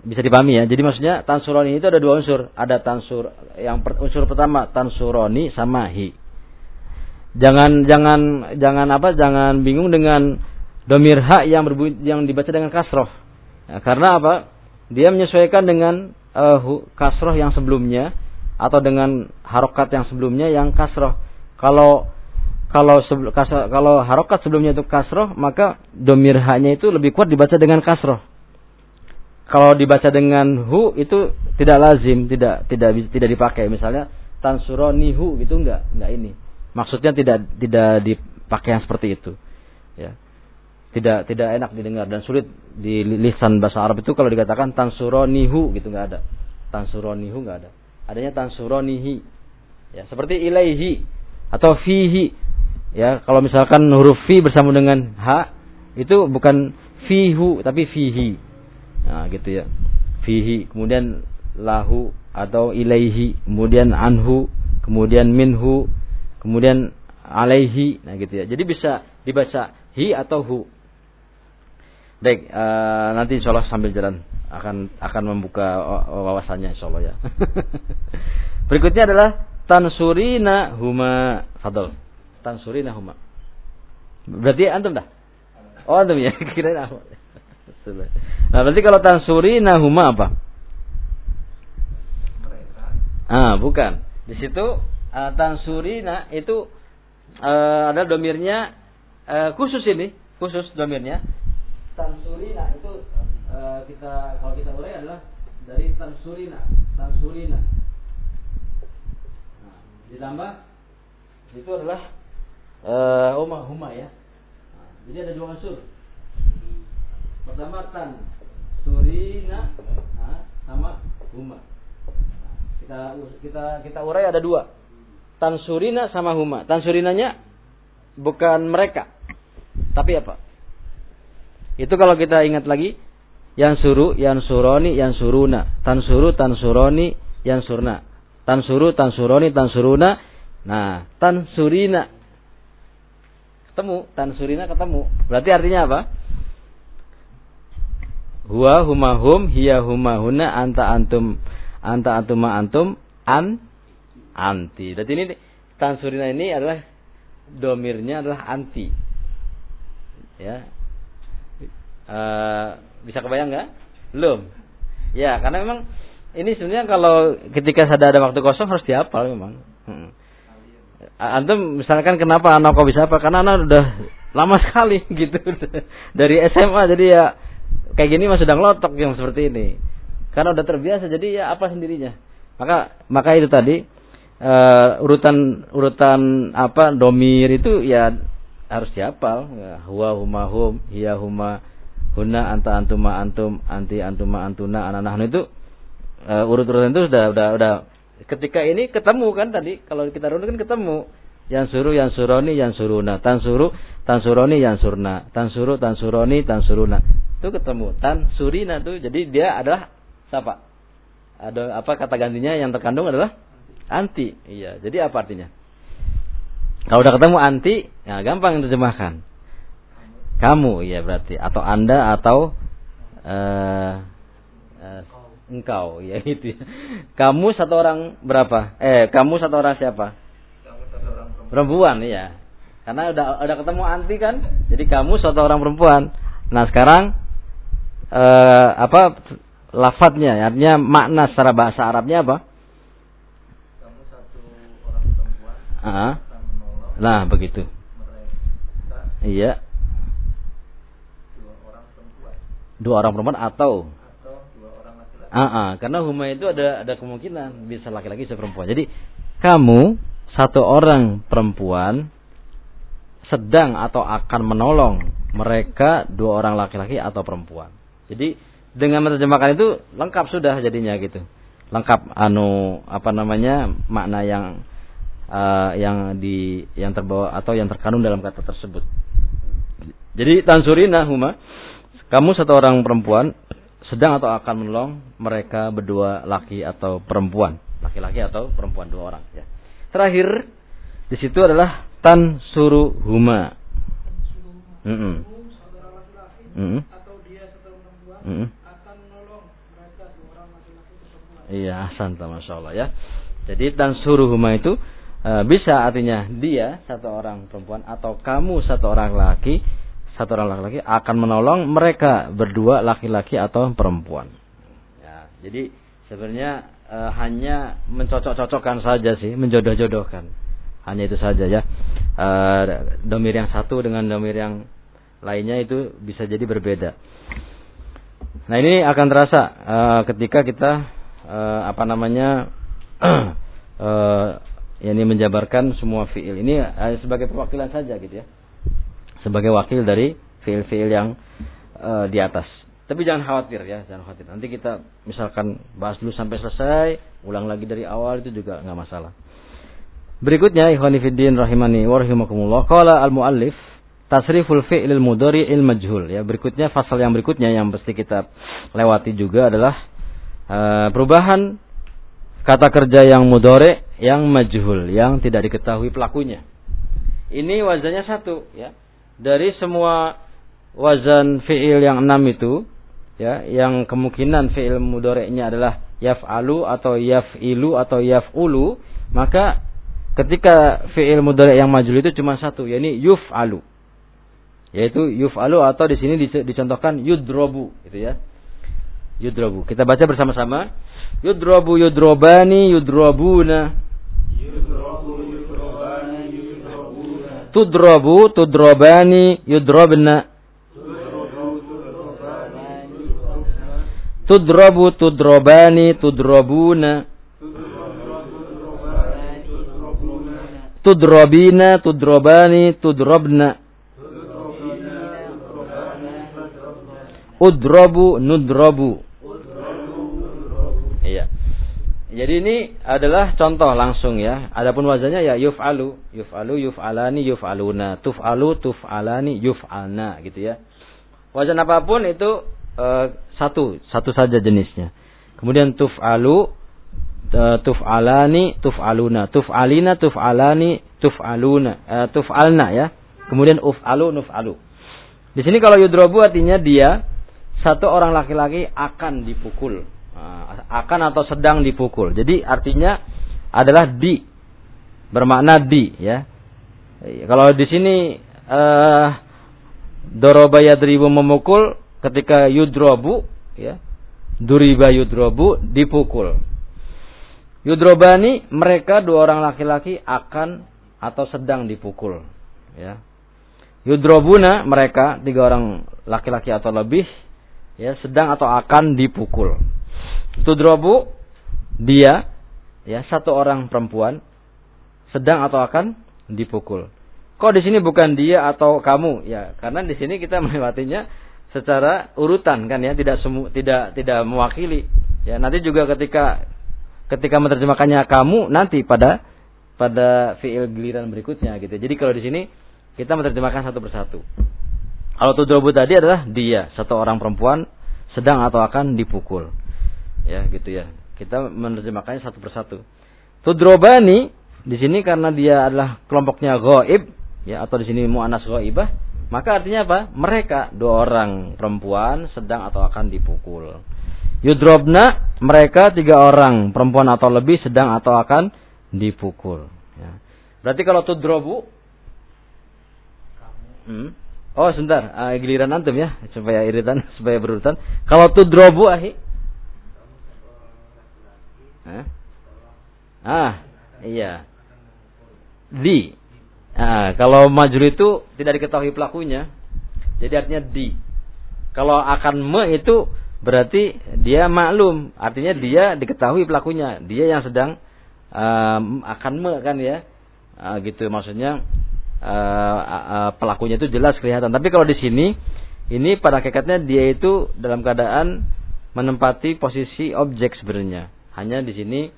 Bisa dipahami ya. Jadi maksudnya tansuroni itu ada dua unsur. Ada tansur yang per, unsur pertama tansuroni sama hi. Jangan jangan jangan apa? Jangan bingung dengan domir ha yang berbunyi, yang dibaca dengan kasroh. Ya, karena apa? Dia menyesuaikan dengan uh, kasroh yang sebelumnya atau dengan harokat yang sebelumnya yang kasroh. Kalau kalau sebelum kalau harokat sebelumnya itu kasroh maka domir haknya itu lebih kuat dibaca dengan kasroh. Kalau dibaca dengan hu itu tidak lazim, tidak tidak tidak dipakai. Misalnya tansuronihu gitu enggak, enggak ini. Maksudnya tidak tidak dipakai yang seperti itu. Ya tidak tidak enak didengar dan sulit di lisan bahasa Arab itu kalau dikatakan tansuronihu gitu nggak ada tansuronihu nggak ada adanya tansuronihi ya seperti ilaihi atau fihi ya kalau misalkan huruf fi bersama dengan ha itu bukan fihu tapi fihi. Nah gitu ya. Fihi kemudian lahu atau ilaihi kemudian anhu kemudian minhu kemudian alaihi. Nah gitu ya. Jadi bisa dibaca hi atau hu. Baik, uh, nanti insya Allah sambil jalan akan akan membuka wawasannya insya Allah ya. Berikutnya adalah tansurina huma. Fadl. Tansurina huma. Berarti antum dah? Oh antum ya, kirain apa? Nah, berarti kalau tansurina huma apa? Ah, bukan. Di situ uh, tansurina itu uh, ada domirnya uh, khusus ini, khusus domirnya tansurina itu eh, kita kalau kita urai adalah dari tansurina, tansurina. Nah, ditambah itu adalah uh, huma huma ya. Nah, jadi ada dua unsur. Pertama tan surina nah, sama huma. Nah, kita kita kita urai ada dua. Tansurina sama huma. Tansurinanya bukan mereka. Tapi apa? Itu kalau kita ingat lagi yang suru, yang suroni, yang suruna. Tan suru, tan suroni, yang surna. Tan suru, tan suroni, tan suruna. Nah, tan surina. Ketemu, tan surina ketemu. Berarti artinya apa? Huwa huma hum, hiya huma huna, anta antum, anta antuma antum, an anti. Jadi ini tan surina ini adalah domirnya adalah anti. Ya, Uh, bisa kebayang nggak? Belum. Ya, karena memang ini sebenarnya kalau ketika ada ada waktu kosong harus dihafal memang. Hmm. Antum misalkan kenapa anak kok bisa apa? Karena anak udah lama sekali gitu dari SMA jadi ya kayak gini masih sudah ngelotok yang seperti ini. Karena udah terbiasa jadi ya apa sendirinya. Maka maka itu tadi uh, urutan urutan apa domir itu ya harus dihafal. Ya, huwa huma hum, hiya huma Huna anta antuma antum anti antuma antuna anak anak itu uh, urut-urutan itu sudah udah udah ketika ini ketemu kan tadi kalau kita runut kan ketemu. Yang suruh yang suroni yang suruna. Tan suruh tan suroni yang surna. Tan suruh tan suroni tan suruna. Itu ketemu. Tan surina tuh jadi dia adalah siapa? Ada apa kata gantinya yang terkandung adalah anti. Iya jadi apa artinya? Kalau udah ketemu anti ya gampang terjemahkan kamu ya berarti. Atau Anda atau uh, uh, engkau ya itu. Kamu satu orang berapa? Eh, kamu satu orang siapa? Kamu satu orang perempuan. perempuan ya. Karena udah udah ketemu anti kan? Jadi kamu satu orang perempuan. Nah, sekarang uh, apa lafadznya? Artinya makna secara bahasa Arabnya apa? Kamu satu orang perempuan. Uh -huh. Nah, begitu. Iya. dua orang perempuan atau Ah, ah, karena huma itu ada ada kemungkinan bisa laki-laki bisa perempuan. Jadi kamu satu orang perempuan sedang atau akan menolong mereka dua orang laki-laki atau perempuan. Jadi dengan menerjemahkan itu lengkap sudah jadinya gitu. Lengkap anu apa namanya makna yang uh, yang di yang terbawa atau yang terkandung dalam kata tersebut. Jadi tansurina huma kamu satu orang perempuan sedang atau akan menolong mereka berdua laki atau perempuan, laki-laki atau perempuan dua orang. Ya. Terakhir di situ adalah tan suruh huma. Iya, santa masya Allah ya. Jadi tan suruh huma itu e, bisa artinya dia satu orang perempuan atau kamu satu orang laki satu orang laki-laki akan menolong mereka berdua laki-laki atau perempuan. Ya, jadi sebenarnya e, hanya mencocok-cocokkan saja sih, menjodoh-jodohkan. Hanya itu saja ya. E, domir yang satu dengan domir yang lainnya itu bisa jadi berbeda. Nah ini akan terasa e, ketika kita e, apa namanya e, ini menjabarkan semua fiil ini e, sebagai perwakilan saja gitu ya sebagai wakil dari fiil-fiil yang uh, di atas. Tapi jangan khawatir ya, jangan khawatir. Nanti kita misalkan bahas dulu sampai selesai, ulang lagi dari awal itu juga nggak masalah. Berikutnya ikhwanifiddin rahimani wa rahimakumullah. Qala al-muallif tasriful fi'lil mudhari il majhul ya. Berikutnya pasal yang berikutnya yang mesti kita lewati juga adalah uh, perubahan kata kerja yang mudhari yang majhul yang tidak diketahui pelakunya. Ini wazannya satu ya dari semua wazan fi'il yang enam itu ya yang kemungkinan fi'il mudhari'nya adalah yaf'alu atau yaf'ilu atau yaf'ulu maka ketika fi'il mudhari' yang majul itu cuma satu yakni yuf'alu. Yaitu yuf'alu atau di sini dicontohkan yudrobu gitu ya. Yudrobu. Kita baca bersama-sama. Yudrobu yudrobani yudrobuna. Yudrobu tudrabu tudrabani yudrobna Tudrabu tudrobani tudrobuna. Tudrobina tudrobani tudrobna. Udrabu nudrabu. Iya. Jadi ini adalah contoh langsung ya. Adapun wazannya ya yuf'alu, yuf'alu, yuf'alani, yuf'aluna, tuf'alu, tuf'alani, yuf'alna gitu ya. Wazan apa pun itu uh, satu, satu saja jenisnya. Kemudian tuf'alu, uh, tuf'alani, tuf'aluna, tuf'alina, tuf'alani, tuf'aluna, uh, tuf'alna ya. Kemudian uf'alu, nuf'alu. Di sini kalau yudrobu artinya dia satu orang laki-laki akan dipukul. Nah, akan atau sedang dipukul. Jadi artinya adalah di bermakna di ya. Kalau di sini uh, doroba yadribu memukul ketika yudrobu ya. Duriba yudrobu dipukul. Yudrobani mereka dua orang laki-laki akan atau sedang dipukul ya. Yudrobuna mereka tiga orang laki-laki atau lebih ya sedang atau akan dipukul. Tudrobu dia ya satu orang perempuan sedang atau akan dipukul. Kok di sini bukan dia atau kamu ya? Karena di sini kita melewatinya secara urutan kan ya, tidak semu, tidak tidak mewakili. Ya, nanti juga ketika ketika menerjemahkannya kamu nanti pada pada fiil giliran berikutnya gitu. Jadi kalau di sini kita menerjemahkan satu persatu. Kalau tudrobu tadi adalah dia, satu orang perempuan sedang atau akan dipukul. Ya, gitu ya. Kita menerjemahkannya satu persatu. Tudrobani di sini karena dia adalah kelompoknya goib, ya atau di sini mu'anas goibah, maka artinya apa? Mereka dua orang perempuan sedang atau akan dipukul. Yudrobna mereka tiga orang perempuan atau lebih sedang atau akan dipukul. Ya. Berarti kalau tudrobu, hmm, Oh sebentar, uh, giliran antum ya supaya iritan supaya berurutan. Kalau tudrobu ahi, Ah iya di. Nah, kalau majur itu tidak diketahui pelakunya, jadi artinya di. Kalau akan me itu berarti dia maklum, artinya dia diketahui pelakunya, dia yang sedang um, akan me kan ya, uh, gitu maksudnya uh, uh, pelakunya itu jelas kelihatan. Tapi kalau di sini ini pada hakikatnya dia itu dalam keadaan menempati posisi objek sebenarnya. Hanya di sini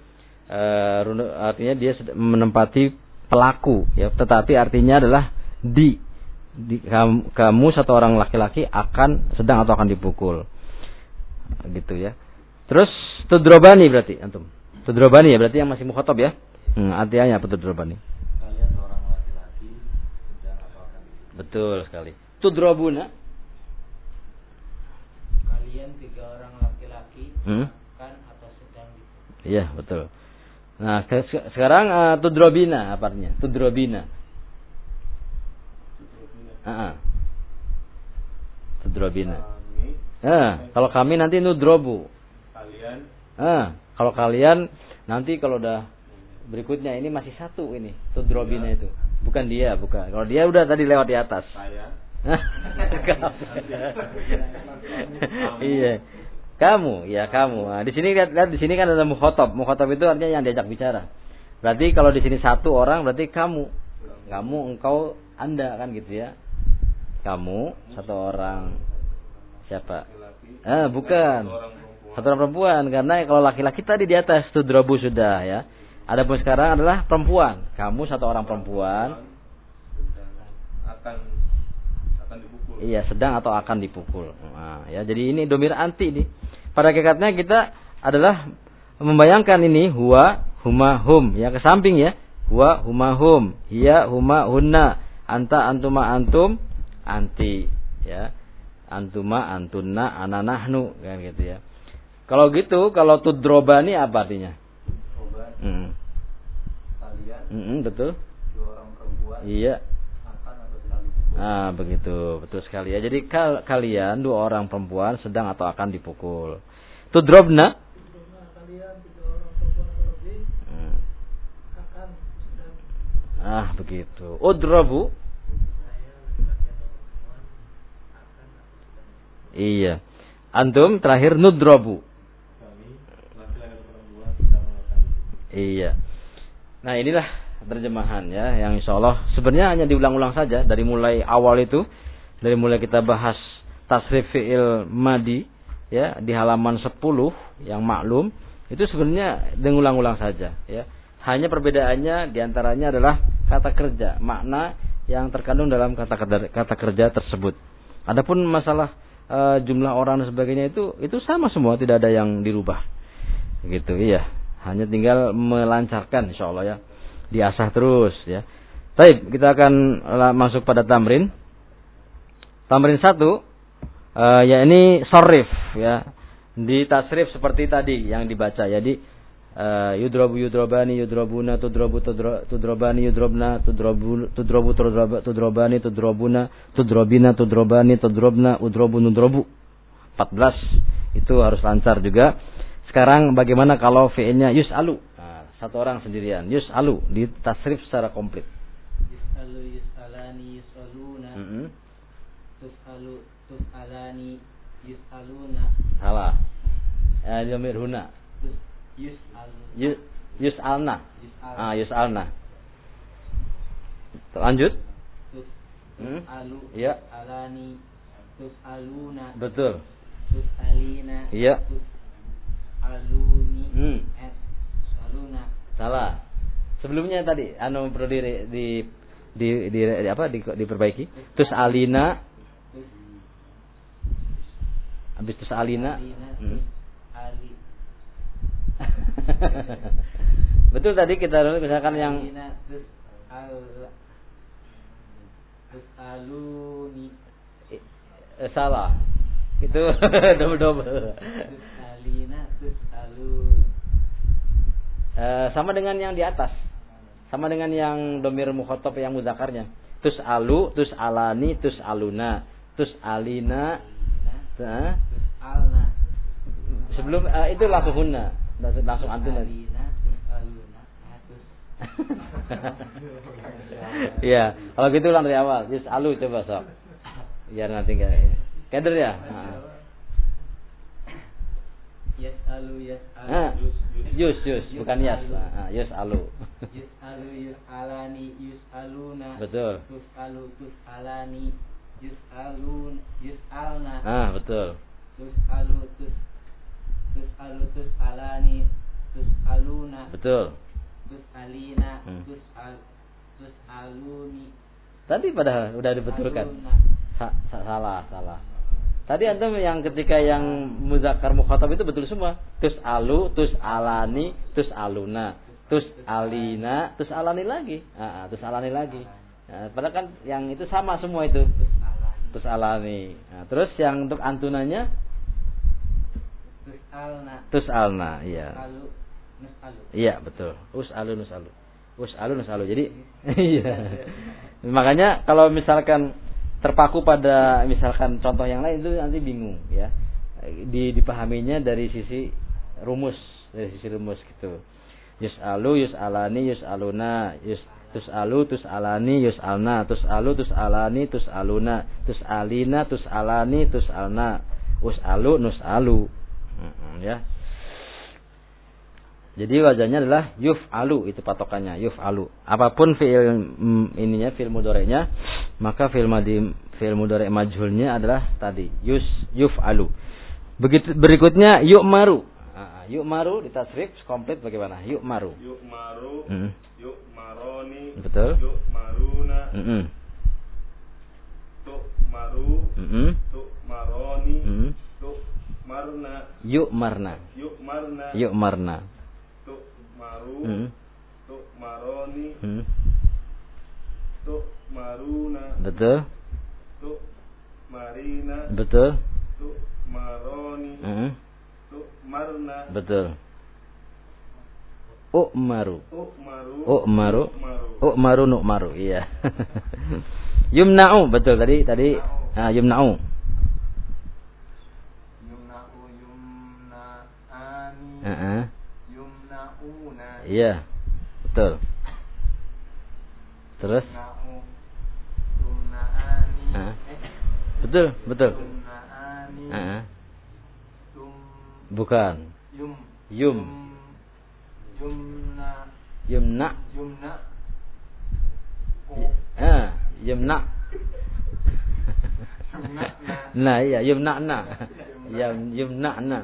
uh, artinya dia menempati pelaku ya, tetapi artinya adalah di, di kamu, kamu satu orang laki-laki akan sedang atau akan dipukul. Gitu ya. Terus tudrobani berarti antum. Tudrobani ya berarti yang masih mukhatab ya. Hmm, artinya apa tudrobani? Betul sekali. Tudrobuna. Kalian tiga orang laki-laki hmm? Iya, betul. Nah, sekarang uh, tudrobina apa artinya? Tudrobina. Ah, uh Tudrobina. Ah, kalau kami nanti nudrobu. Kalian? Ah, kalau kalian nanti kalau udah berikutnya ini masih satu ini tudrobina itu. Bukan dia, bukan. Kalau dia udah tadi lewat di atas. Saya. iya. Kamu, ya kamu. Nah, di sini lihat, lihat di sini kan ada mukhotob. Mukhotob itu artinya yang diajak bicara. Berarti kalau di sini satu orang berarti kamu. Kamu, engkau, anda kan gitu ya. Kamu satu orang siapa? Ah, bukan. Satu orang perempuan karena kalau laki-laki tadi di atas tuh drobu sudah ya. Adapun sekarang adalah perempuan. Kamu satu orang perempuan akan. Iya, sedang atau akan dipukul. Nah, ya, jadi ini domir anti nih. Pada hakikatnya kita adalah membayangkan ini huwa huma hum ya ke samping ya. Huwa huma hum, hiya huma hunna, anta antuma antum anti ya. Antuma antunna ananahnu kan gitu ya. Kalau gitu, kalau tudrobani apa artinya? Hmm. Kalian hmm, betul. dua orang perempuan Iya. Ah, begitu. Betul sekali ya. Jadi kal kalian dua orang perempuan sedang atau akan dipukul. Tudrobna atau lebih Hmm. Ah, begitu. Atau sedang Iya. Antum terakhir nudrabu. Kami. Iya. Nah inilah terjemahan ya yang insya Allah sebenarnya hanya diulang-ulang saja dari mulai awal itu dari mulai kita bahas tasrif fi'il madi ya di halaman 10 yang maklum itu sebenarnya diulang-ulang saja ya. Hanya perbedaannya di antaranya adalah kata kerja makna yang terkandung dalam kata kerja, kata kerja tersebut. Adapun masalah e, jumlah orang dan sebagainya itu itu sama semua tidak ada yang dirubah. Gitu iya. Hanya tinggal melancarkan insya Allah ya diasah terus ya. Baik, kita akan la- masuk pada tamrin. Tamrin satu eh, ya ini sorif ya. Di tasrif seperti tadi yang dibaca. Jadi eh, yudrobu yudrobani yudrobuna tudrobu tudro- tudrobani yudrobna tudrobu tudrobu tudroba- tudrobani tudrobuna tudrobina tudrobani tudrobna udrobu nudrobu. 14 itu harus lancar juga. Sekarang bagaimana kalau fi'ilnya yus'alu satu orang sendirian. Yus'alu. Di tasrif secara komplit. Yus'alu yus'alani yus'aluna. Mm-mm. Tus'alu tus'alani yus'aluna. Salah eh, domir huna. Tus yus'al. Yu- yus'alna. Yus'al. Ah yus'alna. Lanjut. Tus Hmm? tus'alu Iya. tus'alani tus'aluna. Betul. Tus'alina Iya. tus'aluni. Hmm. Salah. Sebelumnya tadi anu perlu di di di, di, di apa di, diperbaiki. Terus alina. Habis terus alina. Alina Hmm. ali. Betul tadi kita misalkan yang alina tus al tus'aluni eh, salah. Itu double double tus'alina tus'alun Eh, sama dengan yang di atas sama dengan yang domir mukhotob yang muzakarnya tus alu tus alani tus aluna tus alina eh, tus'alna sebelum eh, itu langsung huna langsung, langsung nah, tus Iya, kalau gitu ulang dari awal. Yus alu coba sok. Biar nanti enggak keder ya. Nah. Yas'alu yas'alu Ah, Yus yus bukan yas. Nah, yus alu. yus'alu yus'alani yus'aluna Betul. tus'alu tus'alani yus'alun yus'alna Ah, betul. tus'alu tus tus'alu tus'alani tus'aluna Betul. tus'alina Hmm. tus'al tus'aluni Tadi padahal udah dibetulkan. sa- salah, salah. Tadi antum yang ketika yang muzakkar mukhatab itu betul semua. Tus alu, tus alani, tus aluna, tus alina, tus alani lagi. Ah, ah, tus alani lagi. Nah, padahal kan yang itu sama semua itu. Tus alani. Nah, terus yang untuk antunanya tus alna, iya. tus'alu nus'alu Iya, betul. Us alu nus alu. Us alu nus alu. Jadi iya. Makanya kalau misalkan terpaku pada misalkan contoh yang lain itu nanti bingung ya. Di, dipahaminya dari sisi rumus, dari sisi rumus gitu. Yus alu, yus alani, yus aluna, yus tus alu, tus alani, yus alna, tus alu, tus alani, tus aluna, tus alina, tus alani, tus alna, us alu, nus alu. Mm-mm, ya. Jadi wajahnya adalah yuf alu itu patokannya yuf alu. Apa pun fiil mm, ininya fiil mudorenya, maka fiil madi fiil mudore majhulnya adalah tadi yus yuf alu. Begitu berikutnya yuk maru. Ah, yuk maru di tasrif komplit bagaimana? Yuk maru. Yuk maru, Mm, yuk maroni, Betul. yuk maruna, mm, mm, tuk maru, mm, mm, tuk maroni, mm. tuk marna, Yuk marna. yuk marna, Yuk marna. tuk maru, Mm, tuk maroni, mm. tuk maruna, Betul. tuk marina, Betul. tuk maroni, Mm, tuk marna, Betul. U'maru. tuk maru, U'maru. tuk maru. U'maru nu'maru, iya. yumna'u, betul tadi tadi ah, yumna'u. Yumna'u yumna'ani, Heeh. yumna'una, Iya. Betul. Terus? Ah. Betul, betul. Bukan. Yum. Yum. Yumna. Yumna. Yumna. Ah, yumna. Yumna. Nah, iya yumna na. Yum yumna na.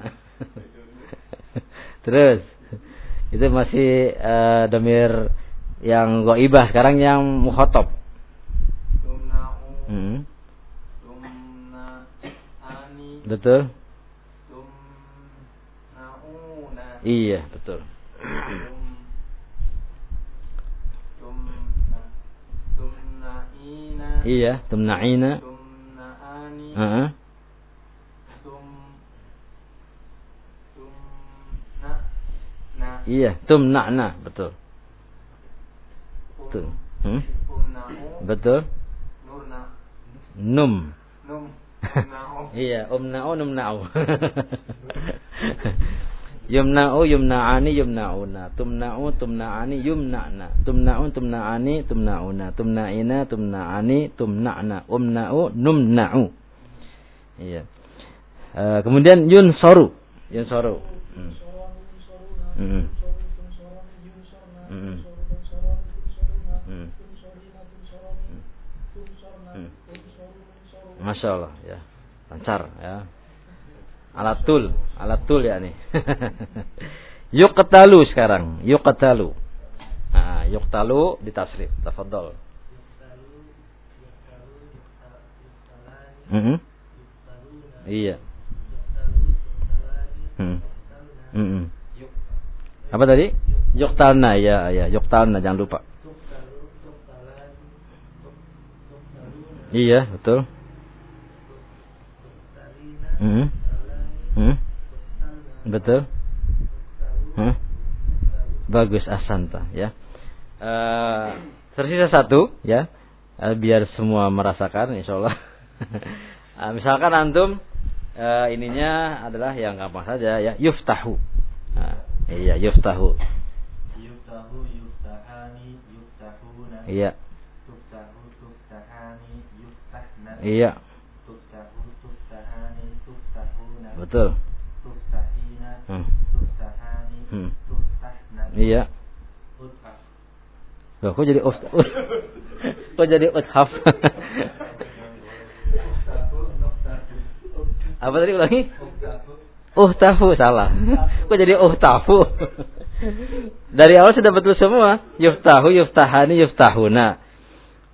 Terus itu masih uh, domir yang goibah sekarang yang mukhotob. Yumna'u. Hmm. Betul? Iya, betul. Iya, tumna'ina. Yumna'ani. Heeh. Tum. Iya, tumna'na, betul. Betul. Hmm? Betul. Nurna. Num. Num. Iya, umna'u numna'u. yumna'u yumna'ani yumna'una. Tumna'u tumna'ani yumna'na. Tumna'u tumna'ani tumna'una. Tumna'ina tumna'ani tumna'na. Umna'u numna'u. Iya. uh, kemudian Yun soru, Hmm. Hmm. Hmm. Hmm. Hmm. Masya Allah ya lancar ya alatul alatul ya nih yuqtalu sekarang yuqtalu nah, yuqtalu di tasrif tafadhol Mhm. Iya. Hmm. Apa tadi? Yuktalna ya ya yuktalna jangan lupa. Iya, betul. Hmm. Hmm. Betul. Hmm. Bagus asanta ya. Eh tersisa satu ya. Eh, biar semua merasakan insyaallah. Eh, misalkan antum eh, ininya adalah yang gampang saja ya, yuftahu. Nah, iya, yuftahu. Yuftahu yuftahani yuftahuna. Iya, Tuftahu tuftahani yuftahna. iya, Tuftahu tuftahani tuftahuna. betul. Tuftahina Hmm. tuftahani Hmm. tuftahna. Iya. Utah. Loh, kok jadi ust kok jadi uthaf? Apa tadi ulangi? Uftahu. Uhtafu salah. Kok jadi uhtafu? Dari awal sudah betul semua. Yuftahu, yuftahani, yuftahuna.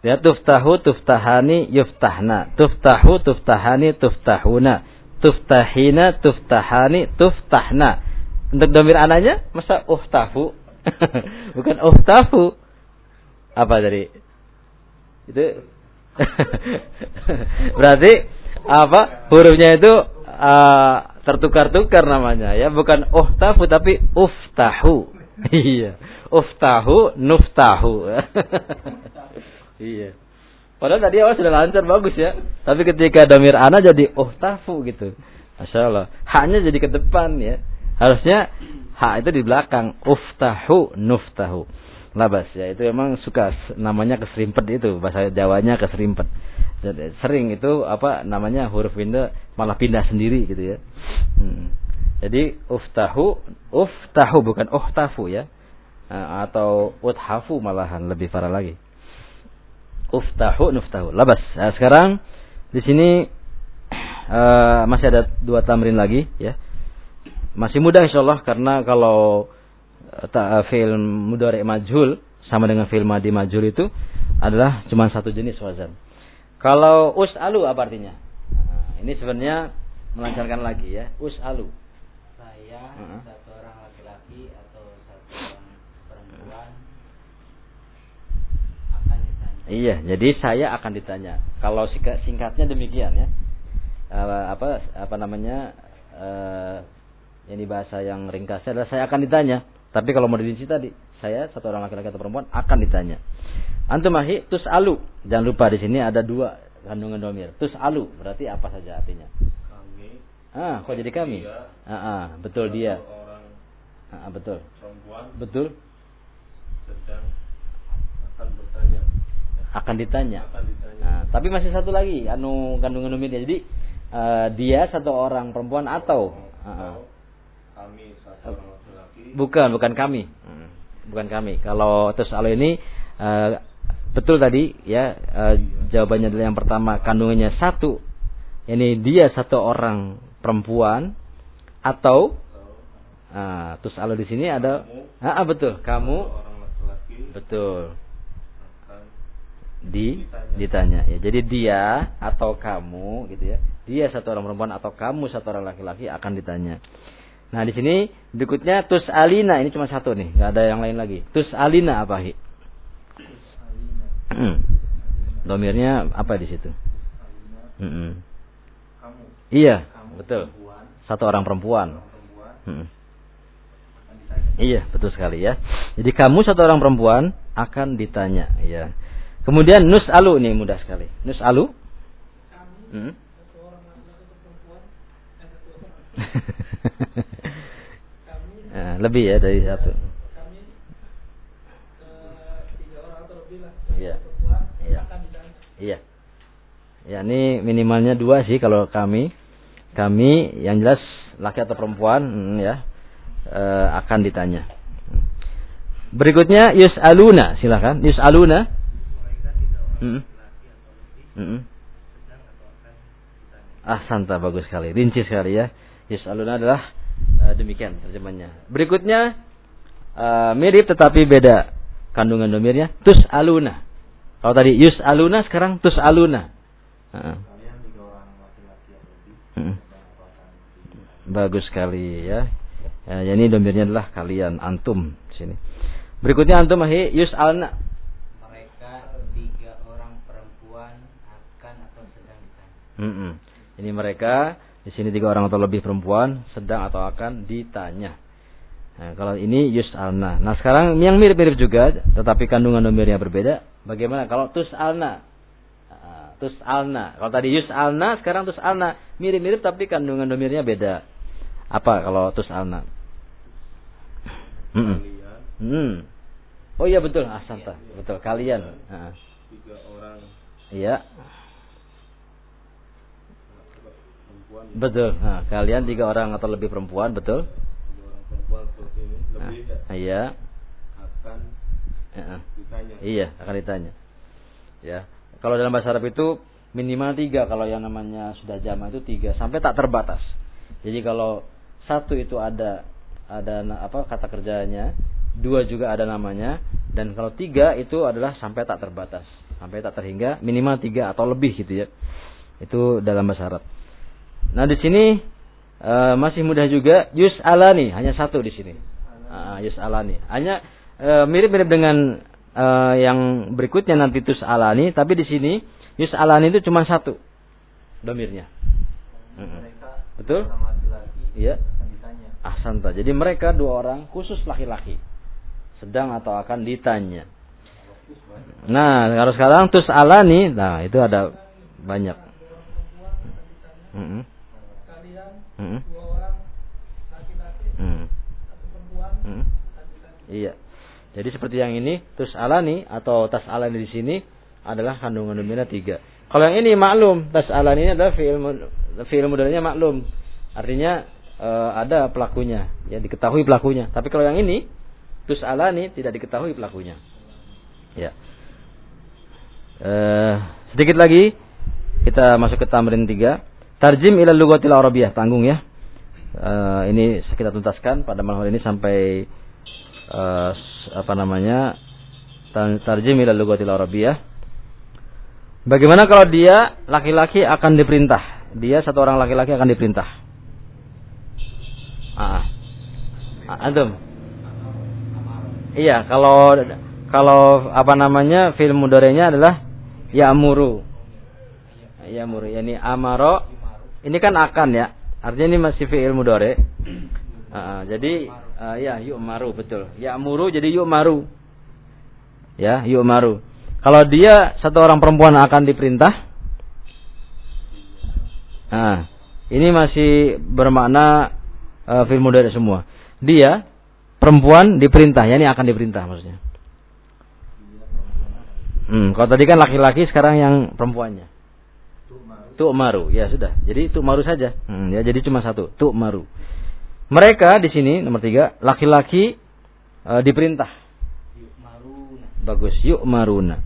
Ya, tuftahu, tuftahani, yuftahna. Tuftahu, tuftahani, tuftahuna. Tuftahina, tuftahani, tuftahna. Untuk domir anaknya, masa uhtafu? Bukan uhtafu. Apa tadi? Itu berarti apa hurufnya itu uh, tertukar-tukar namanya ya. Bukan uhtafu tapi uftahu. Iya. Uftahu nuftahu. Iya. Padahal tadi awal sudah lancar bagus ya. Tapi ketika domir ana jadi uhtafu gitu. Masya Allah. Haknya jadi ke depan ya. Harusnya hak itu di belakang. Uftahu nuftahu. Labas ya itu emang suka namanya keserimpet itu. Bahasa Jawanya keserimpet Sering itu apa namanya huruf pindah malah pindah sendiri gitu ya. Hmm. jadi uftahu uftahu bukan uhtafu ya. Eh, atau uthafu malahan lebih parah lagi. Uftahu nuftahu. Labas. Nah, sekarang di sini eh, masih ada dua tamrin lagi ya. Masih mudah insyaallah karena kalau ta, fi'il mudhari majhul sama dengan fi'il madi majhul itu adalah cuma satu jenis wazan. Kalau us'alu apa artinya? Nah, ini sebenarnya melancarkan lagi ya. Us'alu. saya Heeh. satu orang laki-laki atau satu orang perempuan akan ditanya Iya, jadi saya akan ditanya. Kalau singkat- singkatnya demikian ya. Eh, apa apa namanya? eh ini bahasa yang ringkasnya adalah saya akan ditanya. Tapi kalau mau dirinci tadi, saya satu orang laki-laki atau perempuan akan ditanya. Antum ahi tus alu. Jangan lupa di sini ada dua kandungan domir. Tus alu berarti apa saja artinya? Kami Ah, kok jadi kami? Dia. Ah, ah, betul dia. orang Ah, ah, betul. perempuan Betul. sedang akan bertanya Akan ditanya. akan ditanya Nah, tapi masih satu lagi anu kandungan domirnya. Jadi eh, dia satu orang perempuan atau Ah, ah. atau Bukan, bukan kami. Hmm, Bukan kami. Kalau tus alu ini eh, betul tadi ya eh, jawabannya adalah yang pertama kandungannya satu. Ini dia satu orang perempuan atau ah, tus alu di sini ada ah, ah, betul kamu orang laki-laki betul di Ditanya. ditanya ya. Jadi dia atau kamu gitu ya. Dia satu orang perempuan atau kamu satu orang laki-laki akan ditanya. Nah, di sini berikutnya tus alina ini cuma satu nih, nggak ada yang lain lagi. Tus alina apa hi? Hmm. Domirnya apa di situ? kamu Iya, kamu betul. perempuan Satu orang perempuan. Mm. ditanya Iya, betul sekali ya. Jadi kamu satu orang perempuan akan ditanya, ya. Kemudian nus alu nih mudah sekali. Nus alu? Kami Hmm. satu orang laki-laki atau perempuan, eh satu orang. Kami Nah, lebih ya dari satu. Iya. Iya. Iya. Ya, ini minimalnya dua sih kalau kami. Kami yang jelas laki atau perempuan hmm, ya eh, akan ditanya. Berikutnya yus'aluna, silakan. Yus'aluna. mereka tidak orang Hmm. Hmm. Ah, santa bagus sekali. Rinci sekali ya. Yus'aluna adalah eh, demikian terjemahnya. Berikutnya eh, mirip tetapi beda kandungan domirnya. Tus'aluna. Kalau tadi sekarang Hmm. sedang atau akan ditanya Bagus sekali ya. ya. ya, ini domirnya adalah kalian antum di sini. Berikutnya antum ahi yus'alna. Mereka tiga orang perempuan akan atau sedang ditanya. Mm-mm. Ini mereka di sini tiga orang atau lebih perempuan sedang atau akan ditanya. Nah, kalau ini yus'alna. Nah, sekarang yang mirip-mirip juga tetapi kandungan domirnya berbeda. Bagaimana kalau tus'alna? Ah, tus'alna. Kalau tadi yus'alna, sekarang tus'alna. Mirip-mirip tapi kandungan domirnya beda. Apa kalau tus'alna? Kalian Hmm. Oh iya betul, asanta. Betul, kalian. Ah, Iya, betul. Nah, kalian tiga orang atau lebih perempuan, betul? Perempuan seperti ini Nah, lebih ya, iya. akan Heeh. ditanya Iya, akan ditanya. Ya. Kalau dalam bahasa Arab itu minimal tiga kalau yang namanya sudah jama itu tiga sampai tak terbatas. Jadi kalau satu itu ada ada apa kata kerjanya, dua juga ada namanya, dan kalau tiga itu adalah sampai tak terbatas, sampai tak terhingga minimal tiga atau lebih gitu ya. Itu dalam bahasa Arab. Nah di sini eh, masih mudah juga yus alani hanya satu di sini. Ah, yus alani hanya eh, mirip-mirip dengan eh, yang berikutnya nanti tus alani, tapi di sini yus alani itu cuma satu domirnya. Mereka Betul? Iya. Ahsanta. Jadi mereka dua orang khusus laki-laki. Sedang atau akan ditanya. Nah, kalau sekarang tus alani, nah itu ada banyak. Mm-mm. Kalian Mm-mm. dua orang laki-laki Mm. atau perempuan Mm. akan ditanya. Iya. Jadi seperti yang ini, tus alani atau tas alani di sini adalah kandungan domirnya tiga. Kalau yang ini maklum, tas alani ini adalah fi'il fi'il mudhari'nya maklum. Artinya eh, ada pelakunya, ya diketahui pelakunya. Tapi kalau yang ini, tus alani tidak diketahui pelakunya. Ya. Eh, sedikit lagi kita masuk ke tamrin 3. Tarjim ila lughatil arabiyah, tanggung ya. Eh, ini kita tuntaskan pada malam hari ini sampai s- apa namanya? Tarjim ila lughatil arabiyah. Bagaimana kalau dia laki-laki akan diperintah? Dia satu orang laki-laki akan diperintah. Ah, ah. antum. Iya, kalau kalau apa namanya film mudorenya adalah ya'muru. Ya'muru, yani amaro. Ini kan akan ya. Artinya ini masih fi'il mudore. Ah, jadi ah, ya yu'maru betul. Ya'muru jadi yu'maru. Ya, yu'maru. Kalau dia satu orang perempuan akan diperintah. Nah, ini masih bermakna uh, fi'il mudhari semua. Dia perempuan diperintah, ya ini akan diperintah maksudnya. Hmm, kalau tadi kan laki-laki sekarang yang perempuannya. Tu'maru, ya sudah. Jadi tu'maru saja. Hmm, ya jadi cuma satu, tu'maru. Mereka di sini nomor tiga laki-laki e, diperintah. Yu'maruna. Bagus. Yuk maruna.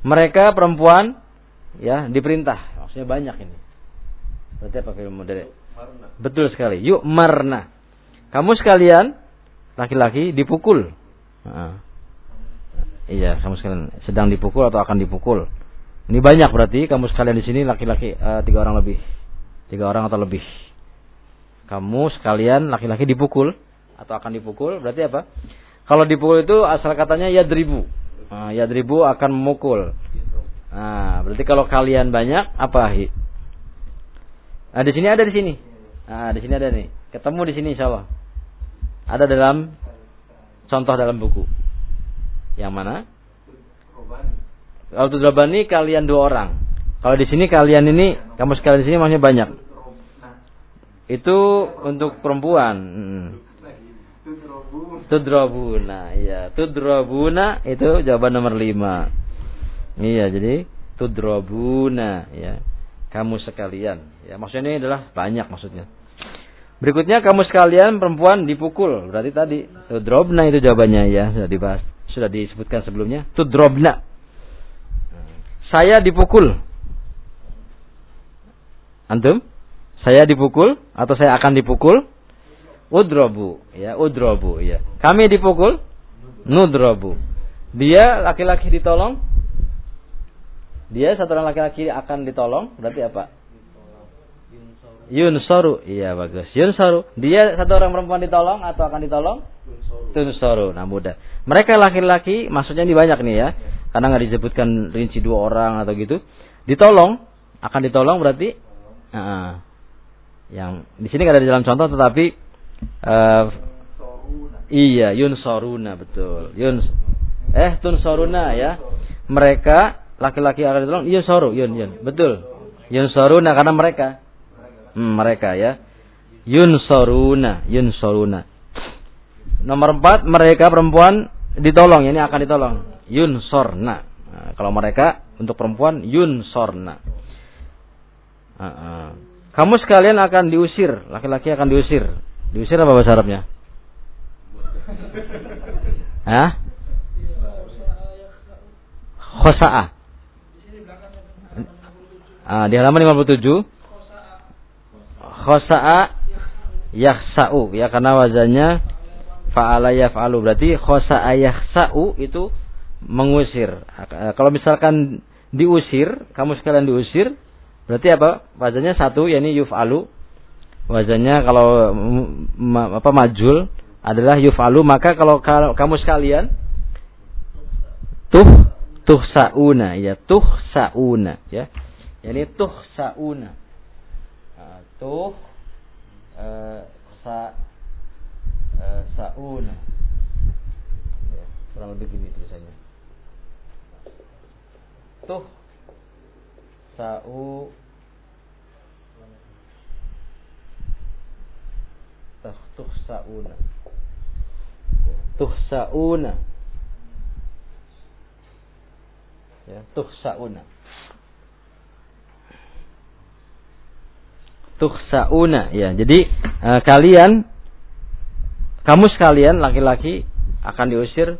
Mereka perempuan ya diperintah. Maksudnya banyak ini. Berarti apa film model? Betul sekali. Yuk marna. Kamu sekalian laki-laki dipukul. Heeh. Iya, kamu sekalian sedang dipukul atau akan dipukul. Ini banyak berarti kamu sekalian di sini laki-laki eh, tiga orang lebih, tiga orang atau lebih. Kamu sekalian laki-laki dipukul atau akan dipukul berarti apa? Kalau dipukul itu asal katanya ya yadribu. Nah, yadribu akan memukul. Nah, berarti kalau kalian banyak apa? Nah, di sini ada di sini. Nah, di sini ada nih. Ketemu di sini insya Allah. Ada dalam contoh dalam buku. Yang mana? Kalau tudrabani kalian dua orang. Kalau di sini kalian ini, kamu sekalian di sini maksudnya banyak. Itu untuk perempuan. Hmm. Tudrabuna, iya. Tudrabuna itu jawaban nomor lima. Iya, jadi tudrabuna, ya. Kamu sekalian. Ya, maksudnya ini adalah banyak maksudnya. Berikutnya kamu sekalian perempuan dipukul. Berarti tadi tudrobna itu jawabannya ya, sudah dibahas. Sudah disebutkan sebelumnya. Tudrobna. Saya dipukul. Antum? Saya dipukul atau saya akan dipukul? Udrobu, ya, udrobu, ya. Kami dipukul, nudrobu. Dia laki-laki ditolong. Dia satu orang laki-laki akan ditolong, berarti apa? Yunsoru, iya bagus. Yunsoru. Dia satu orang perempuan ditolong atau akan ditolong? Tunsoru. Nah mudah. Mereka laki-laki, maksudnya ini banyak nih ya. Karena nggak disebutkan rinci dua orang atau gitu. Ditolong, akan ditolong berarti. Nah, yang di sini nggak ada di dalam contoh, tetapi eh, Soruna. iya yunsoruna betul. Yun, eh tunsoruna ya. Mereka laki-laki akan ditolong. Yunsoru, yun yun betul. Yunsoruna karena mereka. Hmm, mereka ya. Yunsoruna, yunsoruna. Nomor empat, mereka perempuan ditolong, ini akan ditolong. Yunsorna. Nah, kalau mereka untuk perempuan yunsorna. Ah, ah. Kamu sekalian akan diusir, laki-laki akan diusir. Diusir apa bahasa Arabnya? Hah? Khosa'ah. Ah, di halaman 57 khosa'a yakhsa'u. Ya karena wazannya fa'ala yaf'alu. Berarti khosa'a yakhsa'u itu mengusir. Kalau misalkan diusir kamu sekalian diusir berarti apa? Wazannya satu yakni yuf'alu. Wazannya kalau ma- apa majul adalah yuf'alu. Maka kalau, kamu sekalian tuh tuh sauna ya tuh sauna ya yakni tuh sauna Ah, tuh eh, sa eh, sauna ya, kurang lebih gini tulisannya. Tuh. Sau. Tuh sauna tuh sauna ya tuh sauna tuhsauna ya. Jadi eh, kalian kamu sekalian laki-laki akan diusir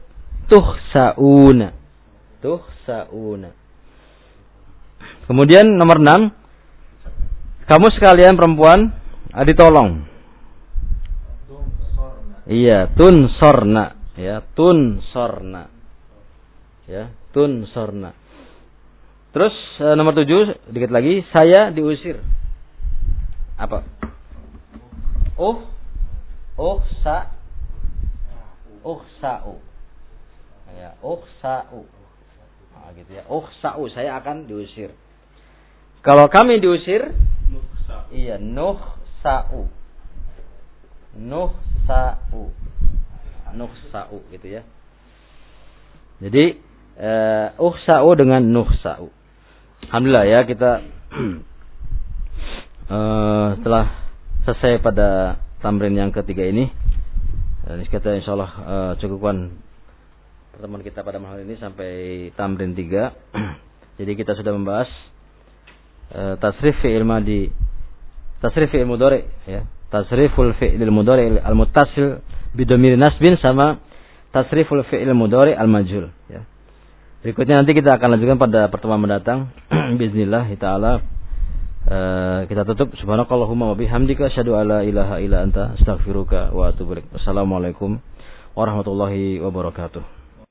tuhsauna. Tuhsauna. Kemudian nomor 6 kamu sekalian perempuan eh, ditolong. Sorna. Iya, tunsorna ya, tunsorna. Ya, tunsorna. Terus eh, nomor 7 dikit lagi saya diusir apa? Uh, uh sa, uh sau, ya, uh sau, nah, gitu ya, uh sau saya akan diusir. Kalau kami diusir, iya nuh sau, nuh sau, nuh sau gitu ya. Jadi uh, uh sau dengan nuh sau. Alhamdulillah ya kita eh, setelah selesai pada tamrin yang ketiga ini dan kita insya Allah eh, cukupkan pertemuan kita pada malam ini sampai tamrin tiga jadi kita sudah membahas eh, tasrif fi'il madi tasrif fi'il mudhari ya tasriful fi'il mudhari al muttasil bidomir nasbin sama tasriful fi'il mudhari al majhul ya. Berikutnya nanti kita akan lanjutkan pada pertemuan mendatang. Bismillah taala. Uh, kita tutup subhanakallahumma wa bihamdika asyhadu alla ilaha illa anta astaghfiruka wa atubu ilaik. Wassalamualaikum warahmatullahi wabarakatuh.